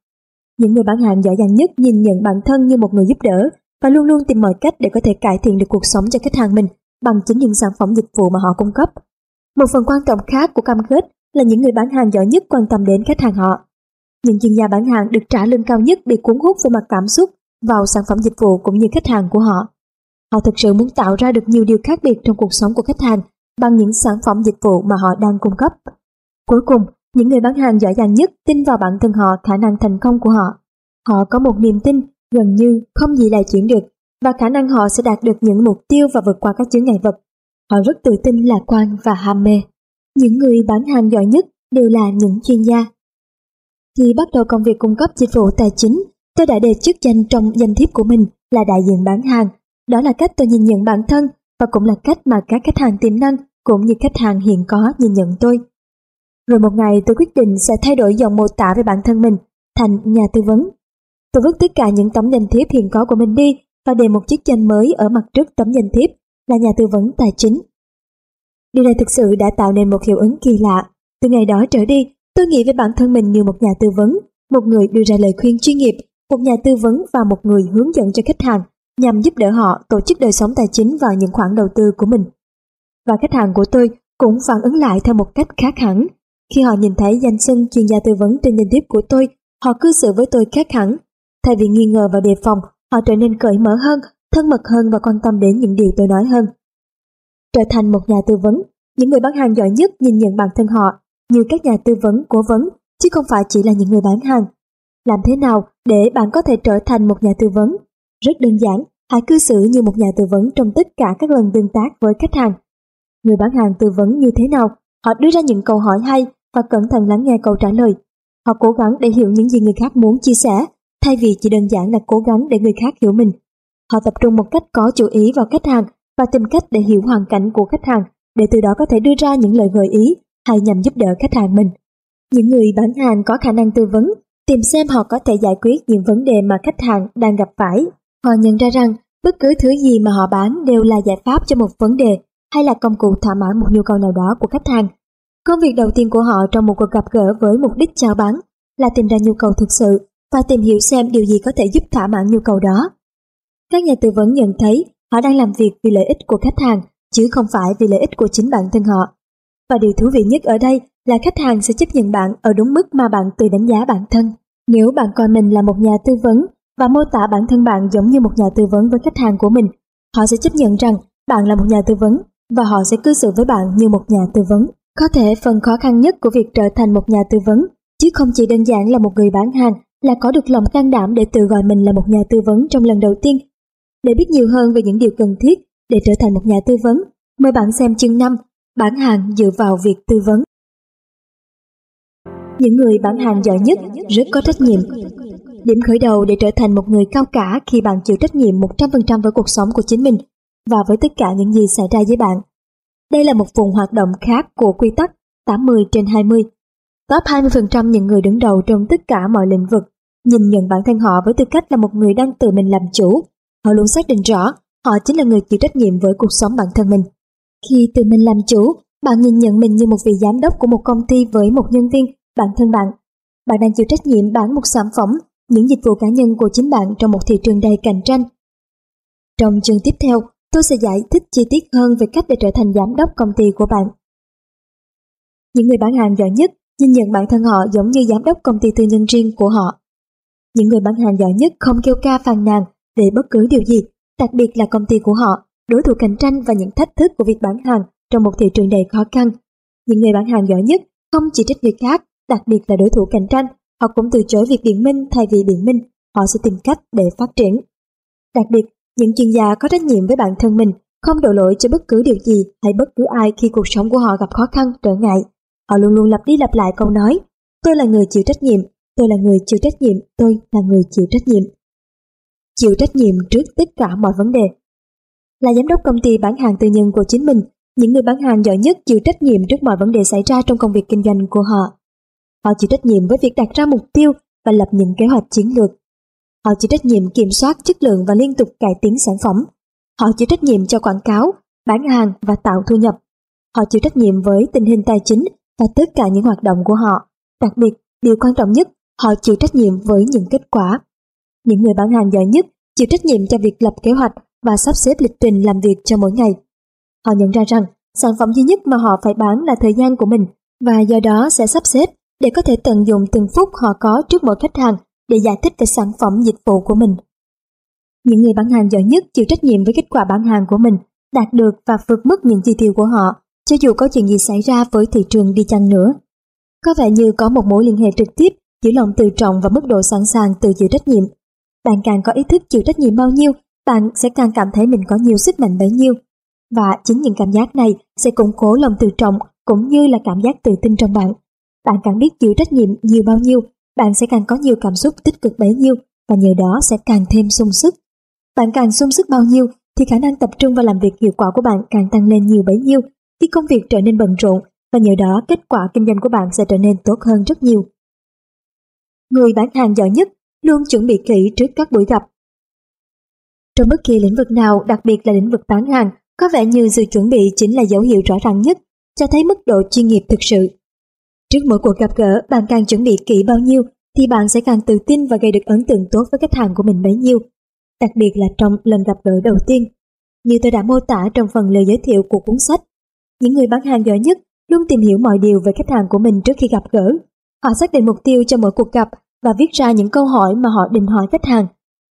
Những người bán hàng giỏi giang nhất nhìn nhận bản thân như một người giúp đỡ và luôn luôn tìm mọi cách để có thể cải thiện được cuộc sống cho khách hàng mình bằng chính những sản phẩm dịch vụ mà họ cung cấp. Một phần quan trọng khác của cam kết là những người bán hàng giỏi nhất quan tâm đến khách hàng họ. Những chuyên gia bán hàng được trả lương cao nhất bị cuốn hút về mặt cảm xúc vào sản phẩm dịch vụ cũng như khách hàng của họ. Họ thực sự muốn tạo ra được nhiều điều khác biệt trong cuộc sống của khách hàng bằng những sản phẩm dịch vụ mà họ đang cung cấp. Cuối cùng, những người bán hàng giỏi giang nhất tin vào bản thân họ khả năng thành công của họ. Họ có một niềm tin gần như không gì lại chuyển được và khả năng họ sẽ đạt được những mục tiêu và vượt qua các chướng ngại vật. Họ rất tự tin, lạc quan và ham mê. Những người bán hàng giỏi nhất đều là những chuyên gia. Khi bắt đầu công việc cung cấp dịch vụ tài chính, tôi đã đề chức danh trong danh thiếp của mình là đại diện bán hàng. Đó là cách tôi nhìn nhận bản thân và cũng là cách mà các khách hàng tiềm năng cũng như khách hàng hiện có nhìn nhận tôi. Rồi một ngày tôi quyết định sẽ thay đổi dòng mô tả về bản thân mình thành nhà tư vấn. Tôi vứt tất cả những tấm danh thiếp hiện có của mình đi và đề một chiếc danh mới ở mặt trước tấm danh thiếp là nhà tư vấn tài chính. Điều này thực sự đã tạo nên một hiệu ứng kỳ lạ. Từ ngày đó trở đi, tôi nghĩ về bản thân mình như một nhà tư vấn, một người đưa ra lời khuyên chuyên nghiệp, một nhà tư vấn và một người hướng dẫn cho khách hàng nhằm giúp đỡ họ tổ chức đời sống tài chính vào những khoản đầu tư của mình. Và khách hàng của tôi cũng phản ứng lại theo một cách khác hẳn. Khi họ nhìn thấy danh xưng chuyên gia tư vấn trên danh thiếp của tôi, họ cư xử với tôi khác hẳn. Thay vì nghi ngờ và đề phòng, họ trở nên cởi mở hơn, thân mật hơn và quan tâm đến những điều tôi nói hơn. Trở thành một nhà tư vấn, những người bán hàng giỏi nhất nhìn nhận bản thân họ như các nhà tư vấn, cố vấn, chứ không phải chỉ là những người bán hàng. Làm thế nào để bạn có thể trở thành một nhà tư vấn? Rất đơn giản, hãy cư xử như một nhà tư vấn trong tất cả các lần tương tác với khách hàng. Người bán hàng tư vấn như thế nào? Họ đưa ra những câu hỏi hay và cẩn thận lắng nghe câu trả lời. Họ cố gắng để hiểu những gì người khác muốn chia sẻ, thay vì chỉ đơn giản là cố gắng để người khác hiểu mình. Họ tập trung một cách có chú ý vào khách hàng và tìm cách để hiểu hoàn cảnh của khách hàng để từ đó có thể đưa ra những lời gợi ý hay nhằm giúp đỡ khách hàng mình. Những người bán hàng có khả năng tư vấn, tìm xem họ có thể giải quyết những vấn đề mà khách hàng đang gặp phải. Họ nhận ra rằng bất cứ thứ gì mà họ bán đều là giải pháp cho một vấn đề hay là công cụ thỏa mãn một nhu cầu nào đó của khách hàng. Công việc đầu tiên của họ trong một cuộc gặp gỡ với mục đích chào bán là tìm ra nhu cầu thực sự và tìm hiểu xem điều gì có thể giúp thỏa mãn nhu cầu đó. Các nhà tư vấn nhận thấy họ đang làm việc vì lợi ích của khách hàng chứ không phải vì lợi ích của chính bản thân họ. Và điều thú vị nhất ở đây là khách hàng sẽ chấp nhận bạn ở đúng mức mà bạn tự đánh giá bản thân. Nếu bạn coi mình là một nhà tư vấn và mô tả bản thân bạn giống như một nhà tư vấn với khách hàng của mình, họ sẽ chấp nhận rằng bạn là một nhà tư vấn và họ sẽ cư xử với bạn như một nhà tư vấn. Có thể phần khó khăn nhất của việc trở thành một nhà tư vấn chứ không chỉ đơn giản là một người bán hàng là có được lòng can đảm để tự gọi mình là một nhà tư vấn trong lần đầu tiên. Để biết nhiều hơn về những điều cần thiết để trở thành một nhà tư vấn, mời bạn xem chương 5, bán hàng dựa vào việc tư vấn. Những người bán hàng giỏi nhất rất có trách nhiệm. Điểm khởi đầu để trở thành một người cao cả khi bạn chịu trách nhiệm 100% với cuộc sống của chính mình và với tất cả những gì xảy ra với bạn. Đây là một vùng hoạt động khác của quy tắc 80 trên 20. Top 20% những người đứng đầu trong tất cả mọi lĩnh vực nhìn nhận bản thân họ với tư cách là một người đang tự mình làm chủ. Họ luôn xác định rõ họ chính là người chịu trách nhiệm với cuộc sống bản thân mình. Khi tự mình làm chủ, bạn nhìn nhận mình như một vị giám đốc của một công ty với một nhân viên, bản thân bạn. Bạn đang chịu trách nhiệm bán một sản phẩm, những dịch vụ cá nhân của chính bạn trong một thị trường đầy cạnh tranh. Trong chương tiếp theo, tôi sẽ giải thích chi tiết hơn về cách để trở thành giám đốc công ty của bạn. Những người bán hàng giỏi nhất nhìn nhận bản thân họ giống như giám đốc công ty tư nhân riêng của họ. Những người bán hàng giỏi nhất không kêu ca phàn nàn về bất cứ điều gì, đặc biệt là công ty của họ, đối thủ cạnh tranh và những thách thức của việc bán hàng trong một thị trường đầy khó khăn. Những người bán hàng giỏi nhất không chỉ trích người khác, đặc biệt là đối thủ cạnh tranh, họ cũng từ chối việc biện minh thay vì biện minh, họ sẽ tìm cách để phát triển. Đặc biệt, những chuyên gia có trách nhiệm với bản thân mình, không đổ lỗi cho bất cứ điều gì hay bất cứ ai khi cuộc sống của họ gặp khó khăn, trở ngại. Họ luôn luôn lặp đi lặp lại câu nói, tôi là người chịu trách nhiệm, tôi là người chịu trách nhiệm, tôi là người chịu trách nhiệm. Chịu trách nhiệm trước tất cả mọi vấn đề. Là giám đốc công ty bán hàng tư nhân của chính mình, những người bán hàng giỏi nhất chịu trách nhiệm trước mọi vấn đề xảy ra trong công việc kinh doanh của họ. Họ chịu trách nhiệm với việc đặt ra mục tiêu và lập những kế hoạch chiến lược. Họ chịu trách nhiệm kiểm soát chất lượng và liên tục cải tiến sản phẩm. Họ chịu trách nhiệm cho quảng cáo, bán hàng và tạo thu nhập. Họ chịu trách nhiệm với tình hình tài chính và tất cả những hoạt động của họ. Đặc biệt, điều quan trọng nhất, họ chịu trách nhiệm với những kết quả. Những người bán hàng giỏi nhất chịu trách nhiệm cho việc lập kế hoạch và sắp xếp lịch trình làm việc cho mỗi ngày. Họ nhận ra rằng sản phẩm duy nhất mà họ phải bán là thời gian của mình và do đó sẽ sắp xếp để có thể tận dụng từng phút họ có trước mỗi khách hàng để giải thích về sản phẩm dịch vụ của mình. Những người bán hàng giỏi nhất chịu trách nhiệm với kết quả bán hàng của mình, đạt được và vượt mức những chi tiêu của họ, cho dù có chuyện gì xảy ra với thị trường đi chăng nữa. Có vẻ như có một mối liên hệ trực tiếp giữa lòng tự trọng và mức độ sẵn sàng tự chịu trách nhiệm. Bạn càng có ý thức chịu trách nhiệm bao nhiêu, bạn sẽ càng cảm thấy mình có nhiều sức mạnh bấy nhiêu. Và chính những cảm giác này sẽ củng cố lòng tự trọng cũng như là cảm giác tự tin trong bạn. Bạn càng biết chịu trách nhiệm nhiều bao nhiêu, bạn sẽ càng có nhiều cảm xúc tích cực bấy nhiêu và nhờ đó sẽ càng thêm sung sức. Bạn càng sung sức bao nhiêu thì khả năng tập trung và làm việc hiệu quả của bạn càng tăng lên nhiều bấy nhiêu khi công việc trở nên bận rộn và nhờ đó kết quả kinh doanh của bạn sẽ trở nên tốt hơn rất nhiều. Người bán hàng giỏi nhất luôn chuẩn bị kỹ trước các buổi gặp. Trong bất kỳ lĩnh vực nào, đặc biệt là lĩnh vực bán hàng, có vẻ như sự chuẩn bị chính là dấu hiệu rõ ràng nhất cho thấy mức độ chuyên nghiệp thực sự. Trước mỗi cuộc gặp gỡ, bạn càng chuẩn bị kỹ bao nhiêu thì bạn sẽ càng tự tin và gây được ấn tượng tốt với khách hàng của mình bấy nhiêu. Đặc biệt là trong lần gặp gỡ đầu tiên. Như tôi đã mô tả trong phần lời giới thiệu của cuốn sách, những người bán hàng giỏi nhất luôn tìm hiểu mọi điều về khách hàng của mình trước khi gặp gỡ. Họ xác định mục tiêu cho mỗi cuộc gặp và viết ra những câu hỏi mà họ định hỏi khách hàng.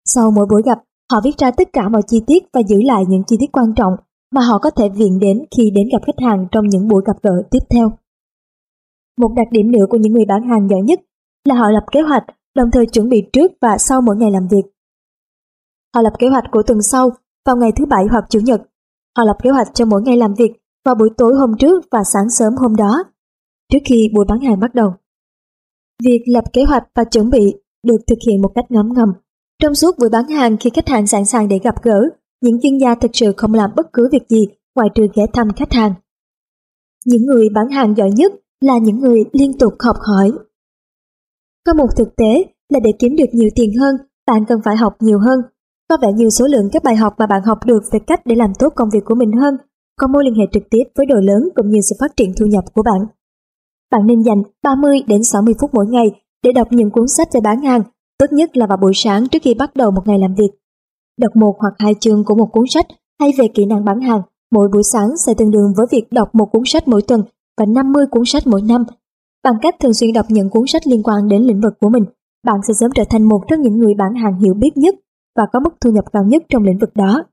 Sau mỗi buổi gặp, họ viết ra tất cả mọi chi tiết và giữ lại những chi tiết quan trọng mà họ có thể viện đến khi đến gặp khách hàng trong những buổi gặp gỡ tiếp theo. Một đặc điểm nữa của những người bán hàng giỏi nhất là họ lập kế hoạch, đồng thời chuẩn bị trước và sau mỗi ngày làm việc. Họ lập kế hoạch của tuần sau vào ngày thứ bảy hoặc chủ nhật. Họ lập kế hoạch cho mỗi ngày làm việc vào buổi tối hôm trước và sáng sớm hôm đó, trước khi buổi bán hàng bắt đầu. Việc lập kế hoạch và chuẩn bị được thực hiện một cách ngấm ngầm. Trong suốt buổi bán hàng khi khách hàng sẵn sàng để gặp gỡ, những chuyên gia thực sự không làm bất cứ việc gì ngoài trừ ghé thăm khách hàng. Những người bán hàng giỏi nhất là những người liên tục học hỏi. Có một thực tế là để kiếm được nhiều tiền hơn, bạn cần phải học nhiều hơn. Có vẻ như số lượng các bài học mà bạn học được về cách để làm tốt công việc của mình hơn có mối liên hệ trực tiếp với độ lớn cũng như sự phát triển thu nhập của bạn. Bạn nên dành 30 đến 60 phút mỗi ngày để đọc những cuốn sách về bán hàng, tốt nhất là vào buổi sáng trước khi bắt đầu một ngày làm việc. Đọc một hoặc hai chương của một cuốn sách hay về kỹ năng bán hàng mỗi buổi sáng sẽ tương đương với việc đọc một cuốn sách mỗi tuần và 50 cuốn sách mỗi năm. Bằng cách thường xuyên đọc những cuốn sách liên quan đến lĩnh vực của mình, bạn sẽ sớm trở thành một trong những người bán hàng hiểu biết nhất và có mức thu nhập cao nhất trong lĩnh vực đó.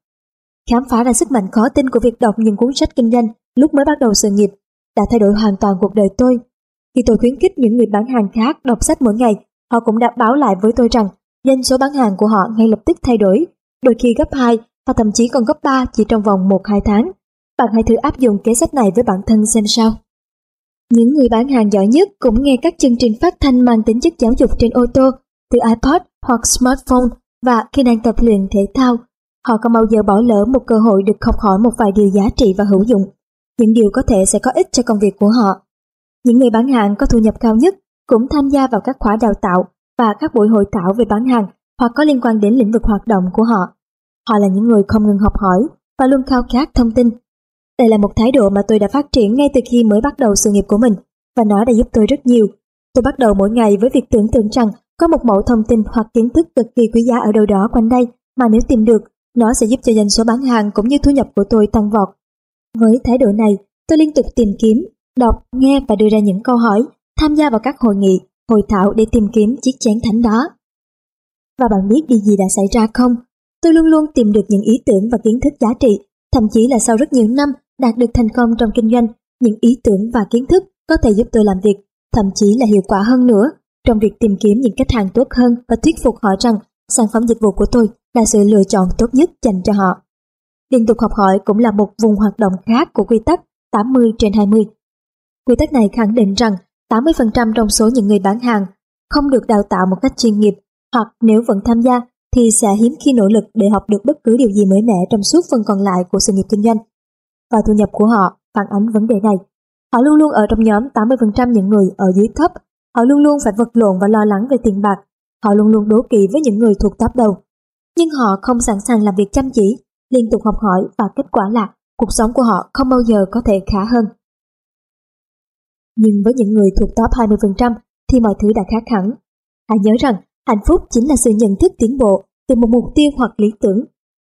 Khám phá ra sức mạnh khó tin của việc đọc những cuốn sách kinh doanh lúc mới bắt đầu sự nghiệp đã thay đổi hoàn toàn cuộc đời tôi. Khi tôi khuyến khích những người bán hàng khác đọc sách mỗi ngày, họ cũng đã báo lại với tôi rằng doanh số bán hàng của họ ngay lập tức thay đổi, đôi khi gấp 2 và thậm chí còn gấp 3 chỉ trong vòng 1-2 tháng. Bạn hãy thử áp dụng kế sách này với bản thân xem sao. Những người bán hàng giỏi nhất cũng nghe các chương trình phát thanh mang tính chất giáo dục trên ô tô, từ iPod hoặc smartphone và khi đang tập luyện thể thao Họ không bao giờ bỏ lỡ một cơ hội được học hỏi một vài điều giá trị và hữu dụng, những điều có thể sẽ có ích cho công việc của họ. Những người bán hàng có thu nhập cao nhất cũng tham gia vào các khóa đào tạo và các buổi hội thảo về bán hàng hoặc có liên quan đến lĩnh vực hoạt động của họ. Họ là những người không ngừng học hỏi và luôn khao khát thông tin. Đây là một thái độ mà tôi đã phát triển ngay từ khi mới bắt đầu sự nghiệp của mình và nó đã giúp tôi rất nhiều. Tôi bắt đầu mỗi ngày với việc tưởng tượng rằng có một mẫu thông tin hoặc kiến thức cực kỳ quý giá ở đâu đó quanh đây mà nếu tìm được, nó sẽ giúp cho doanh số bán hàng cũng như thu nhập của tôi tăng vọt. Với thái độ này, tôi liên tục tìm kiếm, đọc, nghe và đưa ra những câu hỏi, tham gia vào các hội nghị, hội thảo để tìm kiếm chiếc chén thánh đó. Và bạn biết điều gì đã xảy ra không? Tôi luôn luôn tìm được những ý tưởng và kiến thức giá trị, thậm chí là sau rất nhiều năm đạt được thành công trong kinh doanh, những ý tưởng và kiến thức có thể giúp tôi làm việc, thậm chí là hiệu quả hơn nữa trong việc tìm kiếm những khách hàng tốt hơn và thuyết phục họ rằng sản phẩm dịch vụ của tôi là sự lựa chọn tốt nhất dành cho họ. Liên tục học hỏi cũng là một vùng hoạt động khác của quy tắc 80 trên 20. Quy tắc này khẳng định rằng 80% trong số những người bán hàng không được đào tạo một cách chuyên nghiệp hoặc nếu vẫn tham gia thì sẽ hiếm khi nỗ lực để học được bất cứ điều gì mới mẻ trong suốt phần còn lại của sự nghiệp kinh doanh. Và thu nhập của họ phản ánh vấn đề này. Họ luôn luôn ở trong nhóm 80% những người ở dưới thấp. Họ luôn luôn phải vật lộn và lo lắng về tiền bạc. Họ luôn luôn đố kỵ với những người thuộc top đầu. Nhưng họ không sẵn sàng làm việc chăm chỉ, liên tục học hỏi và kết quả là cuộc sống của họ không bao giờ có thể khá hơn. Nhưng với những người thuộc top 20% thì mọi thứ đã khác hẳn. Hãy nhớ rằng hạnh phúc chính là sự nhận thức tiến bộ từ một mục tiêu hoặc lý tưởng.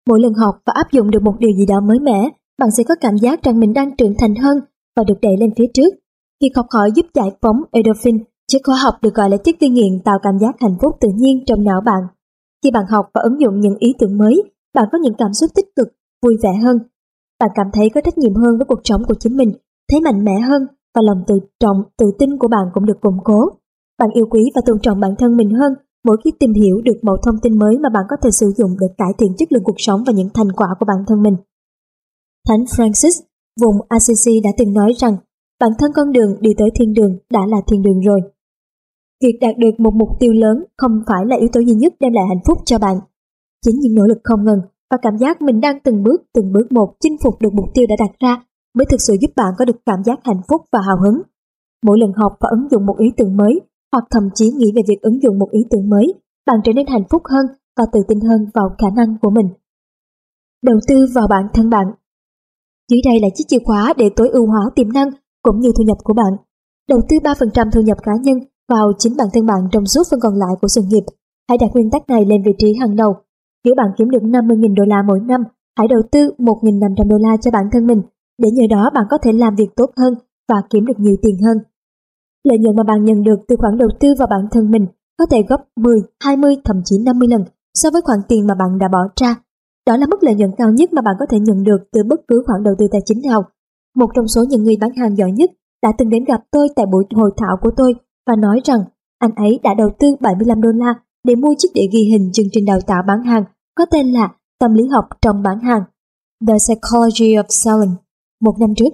Mỗi lần học và áp dụng được một điều gì đó mới mẻ, bạn sẽ có cảm giác rằng mình đang trưởng thành hơn và được đẩy lên phía trước. Việc học hỏi giúp giải phóng endorphin, chất hóa học được gọi là chất gây nghiện tạo cảm giác hạnh phúc tự nhiên trong não bạn. Khi bạn học và ứng dụng những ý tưởng mới, bạn có những cảm xúc tích cực, vui vẻ hơn. Bạn cảm thấy có trách nhiệm hơn với cuộc sống của chính mình, thấy mạnh mẽ hơn và lòng tự trọng, tự tin của bạn cũng được củng cố. Bạn yêu quý và tôn trọng bản thân mình hơn mỗi khi tìm hiểu được một thông tin mới mà bạn có thể sử dụng để cải thiện chất lượng cuộc sống và những thành quả của bản thân mình. Thánh Francis, vùng Assisi đã từng nói rằng bản thân con đường đi tới thiên đường đã là thiên đường rồi. Việc đạt được một mục tiêu lớn không phải là yếu tố duy nhất đem lại hạnh phúc cho bạn. Chính những nỗ lực không ngừng và cảm giác mình đang từng bước từng bước một chinh phục được mục tiêu đã đặt ra mới thực sự giúp bạn có được cảm giác hạnh phúc và hào hứng. Mỗi lần học và ứng dụng một ý tưởng mới hoặc thậm chí nghĩ về việc ứng dụng một ý tưởng mới, bạn trở nên hạnh phúc hơn và tự tin hơn vào khả năng của mình. Đầu tư vào bản thân bạn Dưới đây là chiếc chìa khóa để tối ưu hóa tiềm năng cũng như thu nhập của bạn. Đầu tư 3% thu nhập cá nhân vào chính bản thân bạn trong suốt phần còn lại của sự nghiệp. Hãy đặt nguyên tắc này lên vị trí hàng đầu. Nếu bạn kiếm được 50.000 đô la mỗi năm, hãy đầu tư 1.500 đô la cho bản thân mình, để nhờ đó bạn có thể làm việc tốt hơn và kiếm được nhiều tiền hơn. Lợi nhuận mà bạn nhận được từ khoản đầu tư vào bản thân mình có thể gấp 10, 20, thậm chí 50 lần so với khoản tiền mà bạn đã bỏ ra. Đó là mức lợi nhuận cao nhất mà bạn có thể nhận được từ bất cứ khoản đầu tư tài chính nào. Một trong số những người bán hàng giỏi nhất đã từng đến gặp tôi tại buổi hội thảo của tôi và nói rằng anh ấy đã đầu tư 75 đô la để mua chiếc đĩa ghi hình chương trình đào tạo bán hàng có tên là Tâm lý học trong bán hàng The Psychology of Selling một năm trước.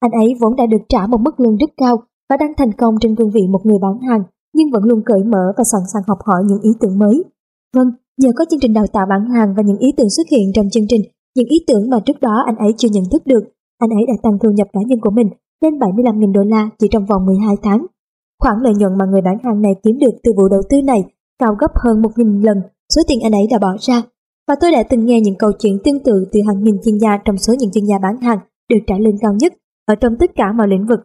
Anh ấy vốn đã được trả một mức lương rất cao và đang thành công trên cương vị một người bán hàng nhưng vẫn luôn cởi mở và sẵn sàng học hỏi những ý tưởng mới. Vâng, nhờ có chương trình đào tạo bán hàng và những ý tưởng xuất hiện trong chương trình, những ý tưởng mà trước đó anh ấy chưa nhận thức được, anh ấy đã tăng thu nhập cá nhân của mình lên 75.000 đô la chỉ trong vòng 12 tháng. Khoản lợi nhuận mà người bán hàng này kiếm được từ vụ đầu tư này cao gấp hơn 1.000 lần số tiền anh ấy đã bỏ ra. Và tôi đã từng nghe những câu chuyện tương tự từ hàng nghìn chuyên gia trong số những chuyên gia bán hàng được trả lương cao nhất ở trong tất cả mọi lĩnh vực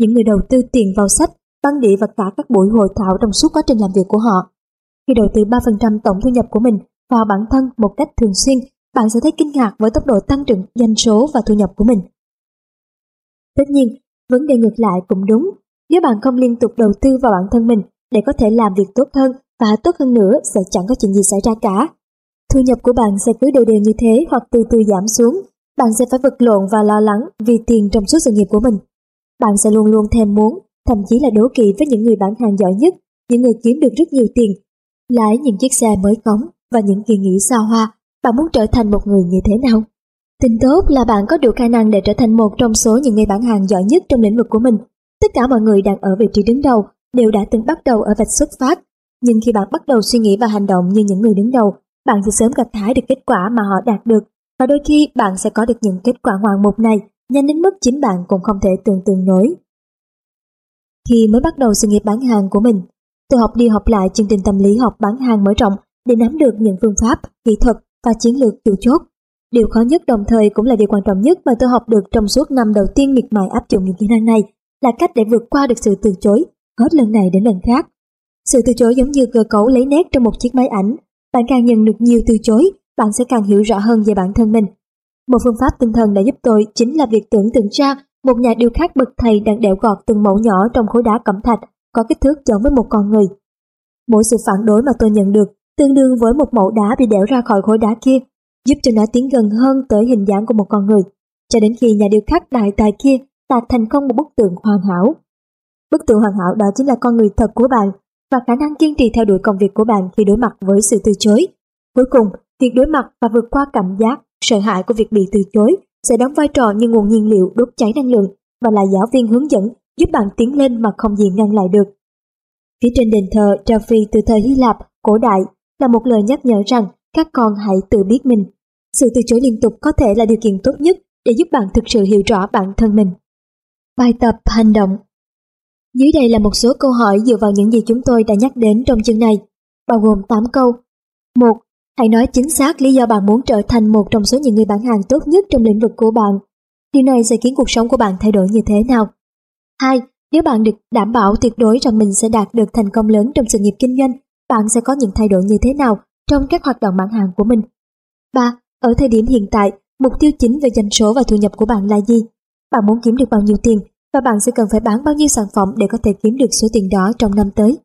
những người đầu tư tiền vào sách, băng đĩa và cả các buổi hội thảo trong suốt quá trình làm việc của họ. Khi đầu tư 3% tổng thu nhập của mình vào bản thân một cách thường xuyên, bạn sẽ thấy kinh ngạc với tốc độ tăng trưởng doanh số và thu nhập của mình. Tất nhiên, vấn đề ngược lại cũng đúng. Nếu bạn không liên tục đầu tư vào bản thân mình để có thể làm việc tốt hơn và tốt hơn nữa sẽ chẳng có chuyện gì xảy ra cả. Thu nhập của bạn sẽ cứ đều đều như thế hoặc từ từ giảm xuống. Bạn sẽ phải vật lộn và lo lắng vì tiền trong suốt sự nghiệp của mình bạn sẽ luôn luôn thèm muốn, thậm chí là đố kỵ với những người bán hàng giỏi nhất, những người kiếm được rất nhiều tiền, lái những chiếc xe mới cống và những kỳ nghỉ xa hoa. Bạn muốn trở thành một người như thế nào? Tin tốt là bạn có đủ khả năng để trở thành một trong số những người bán hàng giỏi nhất trong lĩnh vực của mình. Tất cả mọi người đang ở vị trí đứng đầu đều đã từng bắt đầu ở vạch xuất phát. Nhưng khi bạn bắt đầu suy nghĩ và hành động như những người đứng đầu, bạn sẽ sớm gặt hái được kết quả mà họ đạt được. Và đôi khi bạn sẽ có được những kết quả ngoạn mục này nhanh đến mức chính bạn cũng không thể tưởng tượng nổi. Khi mới bắt đầu sự nghiệp bán hàng của mình, tôi học đi học lại chương trình tâm lý học bán hàng mở rộng để nắm được những phương pháp, kỹ thuật và chiến lược chủ chốt. Điều khó nhất đồng thời cũng là điều quan trọng nhất mà tôi học được trong suốt năm đầu tiên miệt mài áp dụng những kỹ năng này là cách để vượt qua được sự từ chối, hết lần này đến lần khác. Sự từ chối giống như cơ cấu lấy nét trong một chiếc máy ảnh. Bạn càng nhận được nhiều từ chối, bạn sẽ càng hiểu rõ hơn về bản thân mình. Một phương pháp tinh thần đã giúp tôi chính là việc tưởng tượng ra một nhà điêu khắc bậc thầy đang đẽo gọt từng mẫu nhỏ trong khối đá cẩm thạch có kích thước giống với một con người. Mỗi sự phản đối mà tôi nhận được tương đương với một mẫu đá bị đẽo ra khỏi khối đá kia, giúp cho nó tiến gần hơn tới hình dáng của một con người, cho đến khi nhà điêu khắc đại tài kia tạc thành công một bức tượng hoàn hảo. Bức tượng hoàn hảo đó chính là con người thật của bạn và khả năng kiên trì theo đuổi công việc của bạn khi đối mặt với sự từ chối. Cuối cùng, việc đối mặt và vượt qua cảm giác sợ hãi của việc bị từ chối sẽ đóng vai trò như nguồn nhiên liệu đốt cháy năng lượng và là giáo viên hướng dẫn giúp bạn tiến lên mà không gì ngăn lại được. Phía trên đền thờ Delphi từ thời Hy Lạp cổ đại là một lời nhắc nhở rằng các con hãy tự biết mình. Sự từ chối liên tục có thể là điều kiện tốt nhất để giúp bạn thực sự hiểu rõ bản thân mình. Bài tập hành động Dưới đây là một số câu hỏi dựa vào những gì chúng tôi đã nhắc đến trong chương này, bao gồm 8 câu. 1. Hãy nói chính xác lý do bạn muốn trở thành một trong số những người bán hàng tốt nhất trong lĩnh vực của bạn. Điều này sẽ khiến cuộc sống của bạn thay đổi như thế nào? 2. Nếu bạn được đảm bảo tuyệt đối rằng mình sẽ đạt được thành công lớn trong sự nghiệp kinh doanh, bạn sẽ có những thay đổi như thế nào trong các hoạt động bán hàng của mình? 3. Ở thời điểm hiện tại, mục tiêu chính về doanh số và thu nhập của bạn là gì? Bạn muốn kiếm được bao nhiêu tiền và bạn sẽ cần phải bán bao nhiêu sản phẩm để có thể kiếm được số tiền đó trong năm tới?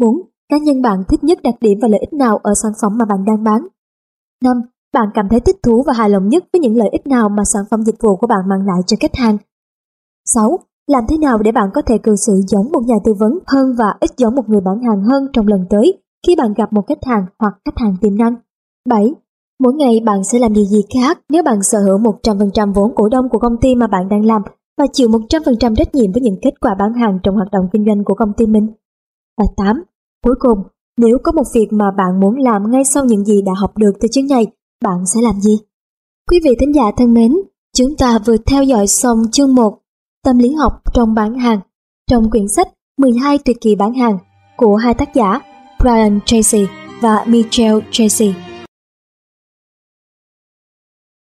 4. Cá nhân bạn thích nhất đặc điểm và lợi ích nào ở sản phẩm mà bạn đang bán? 5. Bạn cảm thấy thích thú và hài lòng nhất với những lợi ích nào mà sản phẩm dịch vụ của bạn mang lại cho khách hàng? 6. Làm thế nào để bạn có thể cư xử giống một nhà tư vấn hơn và ít giống một người bán hàng hơn trong lần tới khi bạn gặp một khách hàng hoặc khách hàng tiềm năng? 7. Mỗi ngày bạn sẽ làm điều gì khác nếu bạn sở hữu 100% vốn cổ đông của công ty mà bạn đang làm và chịu 100% trách nhiệm với những kết quả bán hàng trong hoạt động kinh doanh của công ty mình? Và 8. Cuối cùng, nếu có một việc mà bạn muốn làm ngay sau những gì đã học được từ chương này, bạn sẽ làm gì? Quý vị thính giả thân mến, chúng ta vừa theo dõi xong chương 1 Tâm lý học trong bán hàng trong quyển sách 12 tuyệt kỳ bán hàng của hai tác giả Brian Tracy và Michelle Tracy.